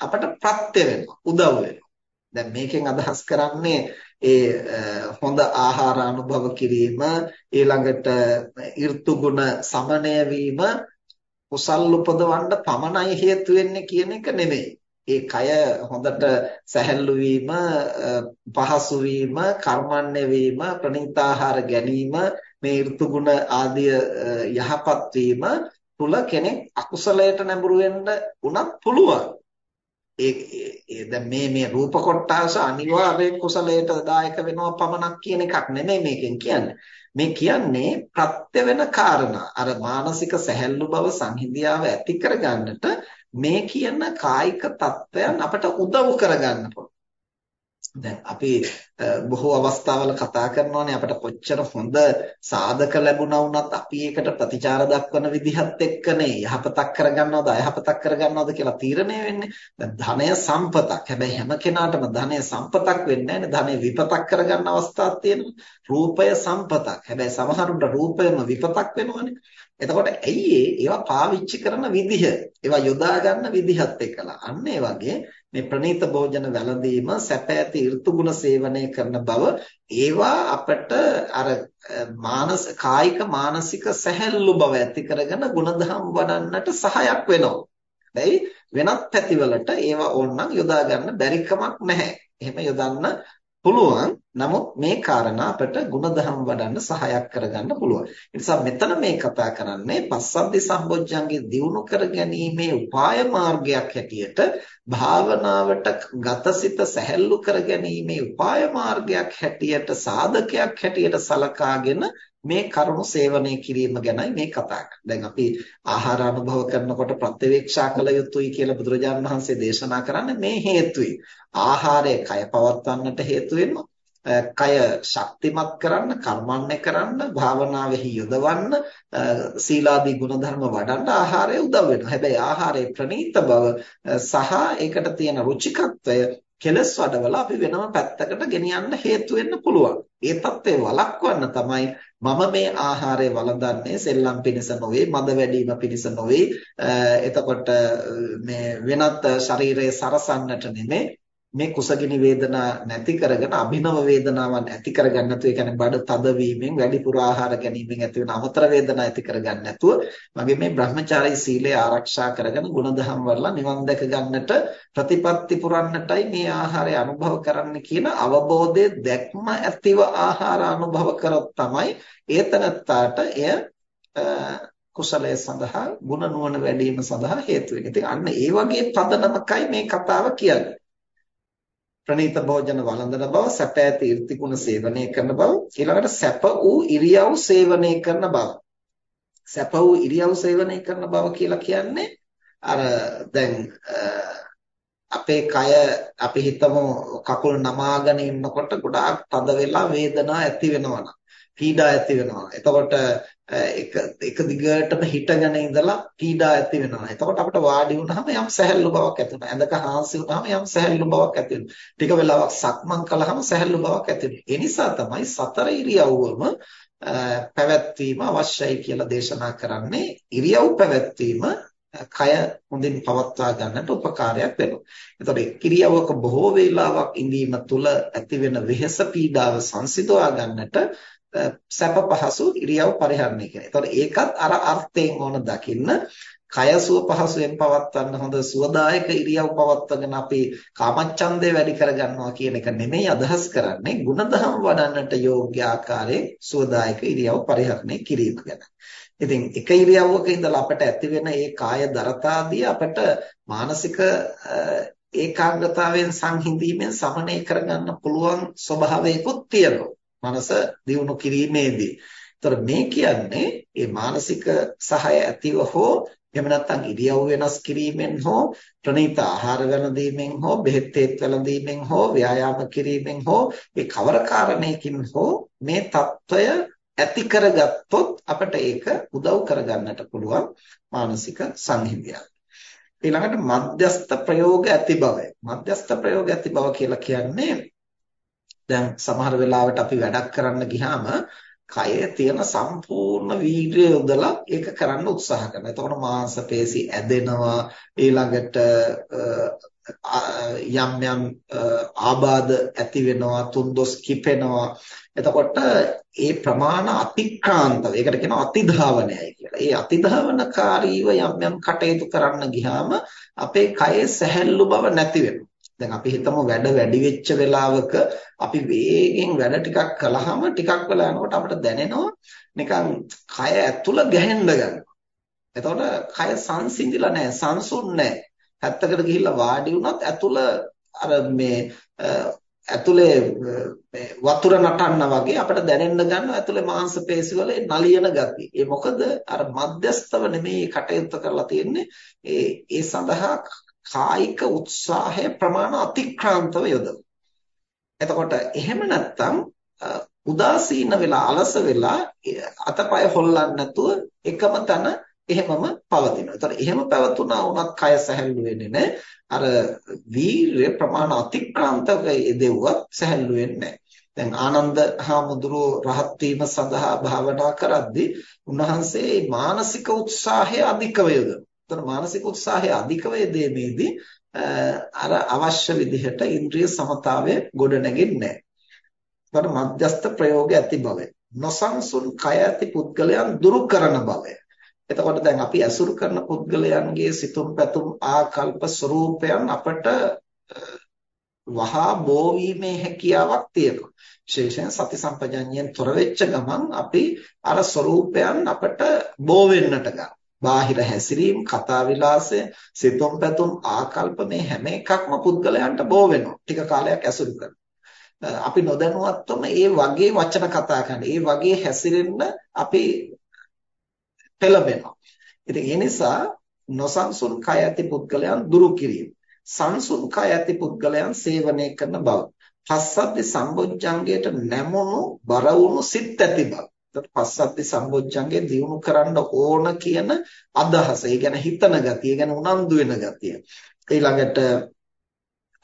අපට ප්‍රත්‍ය වෙනවා උදව් වෙනවා දැන් මේකෙන් අදහස් කරන්නේ ඒ හොඳ ආහාර අනුභව කිරීම ඊළඟට ඍතු ගුණ සමනය වීම කුසල් උපදවන්න පමණයි හේතු වෙන්නේ කියන එක නෙමෙයි. ඒ කය හොඳට සැහැල්ලු වීම, පහසු වීම, කර්මන්නේ වීම, ප්‍රණීතාහාර ගැනීම මේ ඍතු ගුණ ආදිය යහපත් වීම තුල කෙනෙක් අකුසලයට නැඹුරු වෙන්න උනත් පුළුවන්. ඒ දැන් මේ මේ රූප කොටස අනිවාර්යෙන් කුසලයට දායක වෙනවා පමණක් කියන එකක් නෙමෙයි මේකෙන් කියන්නේ. මේ කියන්නේ ප්‍රත්‍ය වෙන කාරණා. අර මානසික සැහැල්ලු බව සංහිඳියාව ඇති කරගන්නට මේ කියන කායික தත්වයන් අපට උදව් කරගන්න පුළුවන්. දැන් අපි බොහෝ අවස්ථාවල කතා කරනවානේ අපිට කොච්චර හොඳ සාධක ලැබුණා වුණත් අපි ඒකට ප්‍රතිචාර දක්වන විදිහත් එක්කනේ යහපතක් කරගන්නවද අයහපතක් කරගන්නවද කියලා තීරණය වෙන්නේ. දැන් ධනය සම්පතක්. හැබැයි හැම කෙනාටම ධනය සම්පතක් වෙන්නේ නැහැ ධනය විපතක් කරගන්න අවස්ථාවක් තියෙනවා. රූපය සම්පතක්. හැබැයි සමහරුන්ට රූපයම විපතක් වෙනවනේ. එතකොට ඇයි ඒවා පාවිච්චි කරන විදිහ, ඒවා යොදා ගන්න විදිහත් එක්කලා. අන්න ඒ වගේ මේ ප්‍රණීත භෝජන වැළඳීම සැප ඇති ඍතුගුණ සේවනය කරන බව ඒවා අපට අර මානස කායික මානසික සැහැල්ලු බව ඇති කරගෙන ಗುಣධම් වඩන්නට සහායක් වෙනවා. හැබැයි වෙනත් පැතිවලට ඒවා ඕනනම් යොදා ගන්න බැරි කමක් නැහැ. එහෙම යොදන්න පුළුවන්. නමුත් මේ කාරණා අපට ಗುಣධම් වඩන්න සහායක් කරගන්න පුළුවන්. ඒ නිසා මෙතන මේ කතා කරන්නේ පස්සද්ධි සම්බොජ්ජංගේ දියුණු කර ගැනීමේ උපාය මාර්ගයක් හැටියට භාවනාවට ගතසිත සැහැල්ලු කර ගැනීමේ උපාය මාර්ගයක් හැටියට සාධකයක් හැටියට සලකාගෙන මේ කරුණු සේවනය කිරීම ගැනයි මේ කතා දැන් අපි ආහාර අනුභව කරනකොට ප්‍රත්‍යවේක්ෂා කළ යුතුයි කියලා බුදුරජාණන් වහන්සේ දේශනා කරන්නේ මේ හේතුයි. ආහාරය කය පවත්වන්නට හේතු කය ශක්තිමත් කරන්න, කර්මන්නේ කරන්න, භාවනාවෙහි යොදවන්න, සීලාදී ගුණධර්ම වඩන්න ආහාරය උදව් වෙනවා. හැබැයි ආහාරයේ ප්‍රණීත බව සහ ඒකට තියෙන රුචිකත්වය කෙලස් වඩවලා අපි වෙනම පැත්තකට ගෙනියන්න හේතු වෙන්න පුළුවන්. ඒ தත්ත්වය වළක්වන්න තමයි මම මේ ආහාරය වළඳන්නේ සෙල්ලම් පිණිස නොවේ, මද වැඩිම පිණිස නොවේ. එතකොට මේ වෙනත් ශරීරයේ සරසන්නට නෙමෙයි මේ කුසගිනි වේදනා නැති කරගෙන අභිනව වේදනාවන් ඇති කරගන්න නැතුව ඒ කියන්නේ බඩ තද වීමෙන් වැඩිපුර ආහාර ගැනීමෙන් ඇති වෙන අමතර වේදනා ඇති කරගන්න නැතුව මගේ මේ බ්‍රහ්මචාරී සීලය ආරක්ෂා කරගෙන ගුණධම් වඩලා නිවන් දැක ගන්නට ප්‍රතිපත්ති පුරන්නටයි මේ ආහාරය අනුභව කරන්න කියන අවබෝධය දැක්ම ඇතිව ආහාර අනුභව කරොත් තමයි ඒතනත්තාට එය කුසලය සඳහා ගුණ නුවණ වැඩි වීම සඳහා හේතු වෙන්නේ. ඉතින් අන්න ඒ වගේ පදනමකයි මේ කතාව කියන්නේ. ප්‍රණීත භෝජන වළඳන බව, සැප ඇති irtiකුණ සේවනය කරන බව, ඊළඟට සැප වූ ඉරියව් සේවනය කරන බව. සැප වූ ඉරියව් සේවනය කරන බව කියලා කියන්නේ අර දැන් අපේ කය අපි හිතමු කකුල් නමාගෙන ඉන්නකොට ගොඩාක් තද වෙලා වේදනාවක් ඇති වෙනවා පීඩා ඇති වෙනවා. එතකොට එක එක දිගටම හිටගෙන ඉඳලා පීඩා ඇති වෙනවා. එතකොට අපිට වාඩි වුණාම යම් සැහැල්ලු බවක් ඇති වෙනවා. ඇඳක හාන්සි වුණාම යම් සැහැල්ලු බවක් ඇති වෙනවා. ටික වෙලාවක් සක්මන් කළාම සැහැල්ලු බවක් ඇති වෙනවා. ඒ නිසා තමයි සතර ඉරියව්වම පැවැත්වීම අවශ්‍යයි කියලා දේශනා කරන්නේ. ඉරියව් පැවැත්වීම කය හොඳින් පවත්වා ගන්නට උපකාරයක් වෙනවා. එතකොට කිරියවක බොහෝ වේලාවක් ඉඳීම තුළ ඇතිවෙන වෙහෙස පීඩාව සංසිඳවා ගන්නට සැප පහසු ඉරියව් පරිහරණය කරනවා. එතකොට ඒකත් අර අර්ථයෙන් ඕන දකින්න කය සුව පහසුවෙන් පවත්වන්න හොඳ සුවදායක ඉරියව් පවත්වගෙන අපි කාමච්ඡන්දේ වැඩි කරගන්නවා කියන එක නෙමෙයි අදහස් කරන්නේ ಗುಣධම් වඩන්නට යෝග්‍ය ආකාරයේ සුවදායක ඉරියව් පරිහරණය කිරීම ගැන. ඉතින් එක ඉරියව්වක ඉඳලා අපට ඇති වෙන ඒ කාය දරතාදී අපට මානසික ඒකාග්‍රතාවයෙන් සංහිඳීමෙන් සමනය කරගන්න පුළුවන් ස්වභාවයකුත් තියෙනවා. මනස දියුණු කිරීමේදී. ඒතර මේ කියන්නේ මේ මානසික සහය ඇතිව හෝ එහෙම නැත්නම් ඉරියව් වෙනස් කිරීමෙන් හෝ ප්‍රණීත ආහාර වැළඳීමෙන් හෝ බෙහෙත් වැළඳීමෙන් හෝ ව්‍යායාම කිරීමෙන් හෝ ඒ කවර කාරණයකින් හෝ මේ తত্ত্বය ඇති කරගත්තොත් අපට ඒක උදව් කරගන්නට පුළුවන් මානසික සංහිඳියාව. ඊළඟට මධ්‍යස්ත ප්‍රයෝග ඇති බවයි. මධ්‍යස්ත ප්‍රයෝග ඇති බව කියලා කියන්නේ දැන් සමහර වෙලාවට අපි වැඩක් කරන්න ගියාම කයේ තියෙන සම්පූර්ණ වීර්යය යොදලා ඒක කරන්න උත්සාහ කරනවා. එතකොට මාංශ පේශි ඇදෙනවා ඊළඟට යම් යම් ආබාධ ඇති වෙනවා තුන්දොස් කිපෙනවා එතකොට ඒ ප්‍රමාණ අතික්‍රාන්තව ඒකට කියනවා අතිධාවනයයි කියලා. ඒ අතිධාවනකාරීව යම් යම් කටයුතු කරන්න ගියාම අපේ කයේ සැහැල්ලු බව නැති වෙනවා. දැන් අපි හිතමු වැඩ වැඩි වෙච්ච වෙලාවක අපි වේගෙන් වැඩ ටිකක් කළාම ටිකක් වෙලා යනකොට අපිට දැනෙනවා නිකන් කය ඇතුළ ගැහෙන්න ගන්නවා. එතකොට කය සංසිඳිලා නැහැ, සංසුන් නැහැ. පැත්තකට ගිහිල්ලා වාඩි වුණත් ඇතුළ අර මේ ඇතුලේ වතුර නටන්න වගේ අපිට දැනෙන්න ගන්නවා ඇතුලේ මාංශ පේශි වල නලියන ගතිය. ඒ මොකද අර මධ්‍යස්තව නෙමේ කටයුතු කරලා තියෙන්නේ. ඒ ඒ සඳහා කායික උත්සාහය ප්‍රමාණ අතික්‍රාන්තව යොදවන. එතකොට එහෙම නැත්තම් උදාසීන වෙලා අලස වෙලා අතපය හොල්ලන්නේ නැතුව එකම තැන එහෙමම පවතිනවා. ඒතර එහෙම පැවතුනා වුණත් කය සැහැල්ලු වෙන්නේ නැහැ. අර වීර්ය ප්‍රමාණ අතික්‍රාන්තක යෙදුවත් සැහැල්ලු වෙන්නේ දැන් ආනන්ද හාමුදුරුව රහත් වීම සඳහා භාවනා කරද්දී උන්වහන්සේ මානසික උත්සාහය අධිකව යොදවනවා. එතන මානසික උත්සාහය අධික වේදීමේදී අර අවශ්‍ය විදිහට ඉන්ද්‍රිය සමතාවය ගොඩ නැගෙන්නේ එතකොට මධ්‍යස්ත ප්‍රයෝගය ඇති බවයි. නොසන්සුන් කය ඇති පුද්ගලයන් දුරු කරන බවයි. එතකොට දැන් අපි ඇසුරු කරන පුද්ගලයන්ගේ සිතුම් පැතුම් ආකල්ප ස්වરૂපයන් අපට වහා බෝ වීමේ හැකියාවක් තියෙනවා. විශේෂයෙන් සති සම්පජඤ්ඤයෙන් තොර වෙච්ච ගමන් අපි අර ස්වરૂපයන් අපට බෝ වෙන්නට ගන්නවා. බාහිර හැසිරීම, කතා විලාසය, සිතුම් පැතුම් ආකල්ප මේ හැම එකක්ම පුද්ගලයන්ට බෝ වෙනවා. ටික කාලයක් ඇසුරු කරනවා. අපි නොදැනුවත්වම ඒ වගේ වචන කතා කරන, ඒ වගේ හැසිරෙන්න අපි පෙළඹෙනවා. ඉතින් ඒ නිසා නොසන්සුන් කය ඇති පුද්ගලයන් දුරු කිරීම. සංසුන් කය ඇති පුද්ගලයන් සේවනය කරන බව. පස්සද්ධි සම්බොජ්ජංගයට නැමුණු බර වුණු සිත් ඇති බව. එතකොට පස්සද්ධි සම්බොජ්ජංගේ දියුණු කරන්න ඕන කියන අදහස. ඒ ගැන හිතන ගතිය, ඒ ගැන උනන්දු වෙන ගතිය. ඊළඟට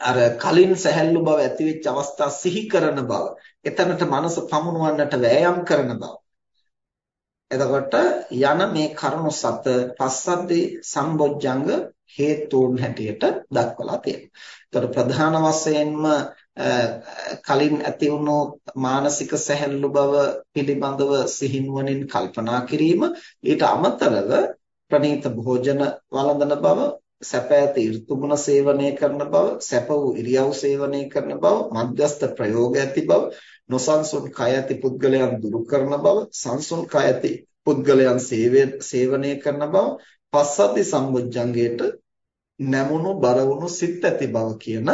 අර කලින් සැහැල්ලු බව ඇති වෙච්ච අවස්ථා සිහි කරන බව. එතනට මනස පමුණවන්නට වෑයම් කරන බව. එතකොට යන මේ කරුණු සත පස්සද්ධි සම්බොජ්ජංග හේතුන් හැටියට දක්වලා තියෙනවා. එතකොට ප්‍රධාන වශයෙන්ම කලින් ඇති වුණු මානසික සැහැල්ලු බව පිළිබඳව සිහිනුවණින් කල්පනා කිරීම ඊට අමතරව ප්‍රණීත භෝජන වළඳන බව සැප ඇති ඍතුගුණ සේවනය කරන බව සැප වූ ඉරියව් සේවනය කරන බව මධ්‍යස්ත ප්‍රයෝග ඇති බව නොසන්සුන් කය ඇති පුද්ගලයන් දුරු කරන බව සංසුන් කය ඇති පුද්ගලයන් සේවනය කරන බව පස්සද්ධි සම්බුද්ධංගයට නැමුණු බර වුණු සිත් ඇති බව කියන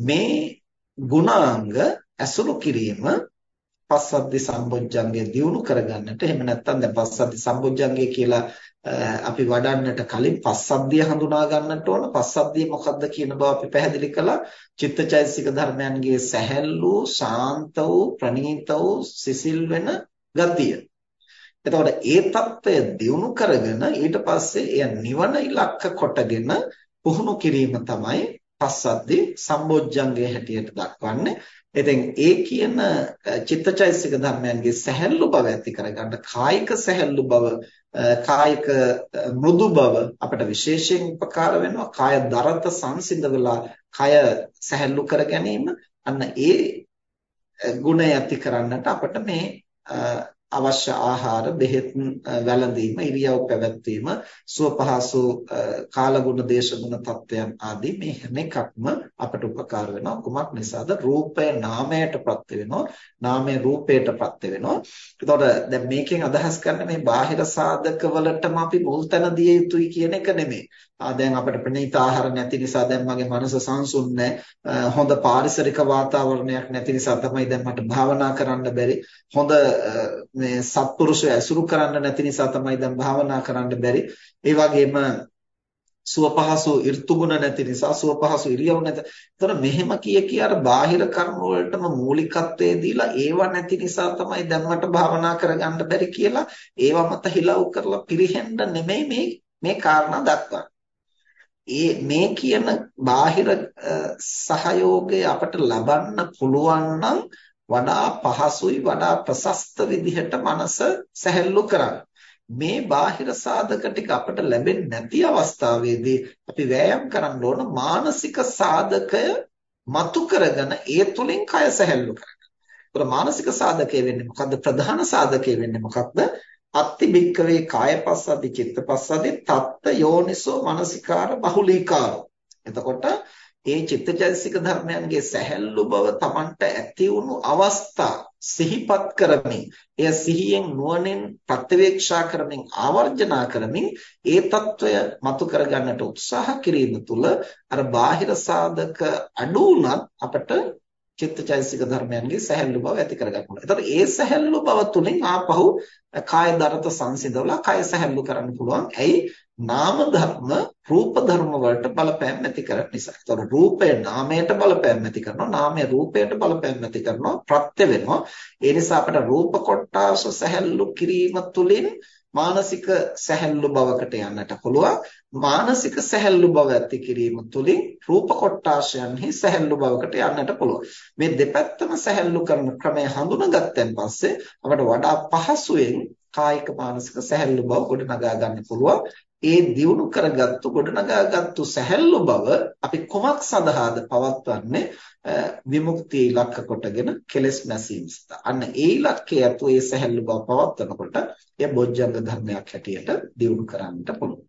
මේ ගුණාංග ඇසුරු කිරීම පස්සද්ධි සම්බොජ්ජංගේ දියුණු කරගන්නට එහෙම නැත්නම් දැන් පස්සද්ධි සම්බොජ්ජංගේ කියලා අපි වඩන්නට කලින් පස්සද්ධිය හඳුනා ගන්නට ඕන. පස්සද්ධිය මොකක්ද කියන බව අපි පැහැදිලි කළා. චිත්තචෛතසික ධර්මයන්ගේ සැහැල්ලු ශාන්ත වූ ප්‍රණීත වූ සිසිල් වෙන ගතිය. එතකොට ඒ తত্ত্বය දියුණු කරගෙන ඊට පස්සේ එය නිවන ඉලක්ක කොටගෙන පුහුණු කිරීම තමයි පස්සද්දි සම්බොජ්ජංගයේ හැටියට දක්වන්නේ. ඉතින් ඒ කියන චිත්තචෛසික ධර්මයන්ගේ සැහැල්ලු බව ඇති කරගන්න කායික සැහැල්ලු බව කායික මෘදු බව අපට විශේෂයෙන් උපකාර වෙනවා. කාය දරත සංසිඳවලා කය සැහැල්ලු කර ගැනීම අන්න ඒ ගුණය ඇති කරන්නට අපට මේ අවශ්‍ය ආහාර බෙහෙත් වැළඳීම ඉරියව් පැවැත්වීම සුවපහසු කාලගුණ දේශගුණ තත්වයන් ආදී මේ හැම එකක්ම අපට උපකාර වෙනවා. කුමක් නිසාද? රූපය නාමයටපත් වෙනවා. නාමය රූපයටපත් වෙනවා. එතකොට දැන් මේකෙන් අදහස් කරන්නේ මේ බාහිර සාධක වලටම අපි මුල් තැන දිය යුතුයි කියන එක නෙමෙයි. ආ දැන් අපිට ප්‍රණීත ආහාර නැති නිසා දැන් මගේ මනස සංසුන් හොඳ පාරිසරික වාතාවරණයක් නැති නිසා තමයි දැන් මට භාවනා කරන්න බැරි හොඳ මේ සත්පුරුෂය ඇසුරු කරන්න නැති නිසා තමයි දැන් භාවනා කරන්න බැරි. ඒ වගේම සුවපහසු ඍතුගුණ නැති නිසා සුවපහසු ඉරියව් නැත. ඒතර මෙහෙම කිය කිය අර බාහිර කර්ම වලටම මූලිකත්වයේ දීලා ඒව නැති නිසා තමයි දැන් මට භාවනා කරගන්න බැරි කියලා ඒව මත හිලව් කරලා පිරිහෙන්න නෙමෙයි මේ මේ කාරණා දක්වන්නේ. ඒ මේ කියන බාහිර සහයෝගය අපට ලබන්න පුළුවන් නම් වඩා පහසුයි වඩා ප්‍රශස්ත විදිහට මනස සැහැල්ලු කරන්න. මේ බාහිර සාධක ටික අපට ලැබෙන්නේ නැති අවස්ථාවේදී අපි වෑයම් කරන්න ඕන මානසික සාධකය මතු කරගෙන ඒ තුලින් කය සැහැල්ලු කරගන්න. ඒතර මානසික සාධකය වෙන්නේ මොකද්ද? ප්‍රධාන සාධකය වෙන්නේ මොකක්ද? අත්ති භික්කවේ කාය පස්සද්දි චිත්ත පස්සද්දි තත්ත යෝනිසෝ මනසිකාර බහුලීකාරෝ. එතකොට ඒ චිත්තචෛසික ධර්මයන්ගේ සැහැල්ලු බව Tamanට ඇති වුණු අවස්ථා සිහිපත් කරමින් එය සිහියෙන් නුවණින් ප්‍රත්‍යවේක්ෂා කරමින් ආවර්ජනා කරමින් ඒ తত্ত্বය මතු කරගන්නට උත්සාහ කිරීම තුළ අර බාහිර සාධක අඩු වුණත් අපට චිත්තචෛතසික ධර්මයන්ගේ සැහැල්ලු බව ඇති කරගන්න පුළුවන්. ඒතකොට ඒ සැහැල්ලු බව තුලින් ආපහු කාය දරත සංසිඳවලා කාය සැහැල්ලු කරන්න පුළුවන්. ඇයි? නාම ධර්ම රූප ධර්ම වලට බලපෑම් නැති කරන නිසා. ඒතකොට රූපය නාමයට බලපෑම් නැති කරනවා, නාමය රූපයට බලපෑම් නැති කරනවා, ප්‍රත්‍ය වෙනවා. ඒ නිසා අපට රූප කොටාස සැහැල්ලු කිරීම තුළින් මානසික සැහැල්ලු බවකට යන්නට පුළුවන්. මානසික සැහැල්ලු බව ඇති කිරීම තුළින් රූප කොටාශයන්හි සැහැල්ලු බවකට යන්නට පුළුවන්. මේ දෙපැත්තම සැහැල්ලු කරන ක්‍රමය හඳුනාගත්තන් පස්සේ අපට වඩා පහසුවෙන් කායික මානසික සැහැල්ලු බව ගොඩනගා ගන්න පුළුවන්. ඒ දියුණු කරගත්තු ගොඩනගාගත්තු සැහැල්ලු බව අපි කොමක් සඳහාද පවත්වන්නේ විමුක්තිය ඉලක්ක කොටගෙන කෙලෙස් නැසීම සඳහා. අන්න ඒ ඉලක්කයේ අතු ඒ සැහැල්ලු බව පවත්වනකොට එය බොජ්ජංග ධර්මයක් හැටියට දියුණු කරන්නට පුළුවන්.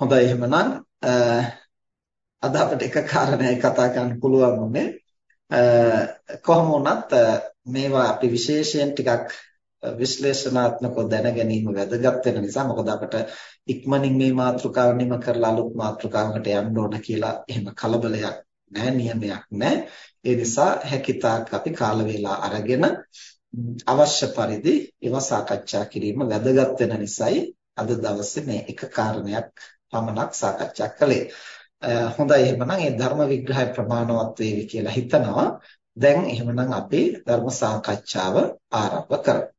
හොඳයි එහෙමනම් අද අපිට එක කාරණයක් කතා කරන්න පුළුවන් වුණේ කොහොම වුණත් මේවා අපි විශේෂයෙන් ටිකක් විශ්ලේෂණාත්මකව දැන ගැනීම වැදගත් වෙන නිසා මොකද අපිට ඉක්මනින් මේ මාතෘකාව නිම කරලා අලුත් මාතෘකාවකට යන්න ඕන කියලා එහෙම කලබලයක් නැහැ නියමයක් නැහැ. ඒ නිසා හැකිතාක් අපි කාල වේලා අරගෙන අවශ්‍ය පරිදි ඒවා සාකච්ඡා කිරීම වැදගත් වෙන නිසායි අද දවසේ මේ එක කාරණයක් පමණක් සාකච්ඡා කළේ. හොඳයි. එහෙමනම් මේ ධර්ම විග්‍රහය ප්‍රමාණවත් වේවි කියලා හිතනවා. දැන් එහෙමනම් අපි ධර්ම සාකච්ඡාව ආරම්භ කරමු.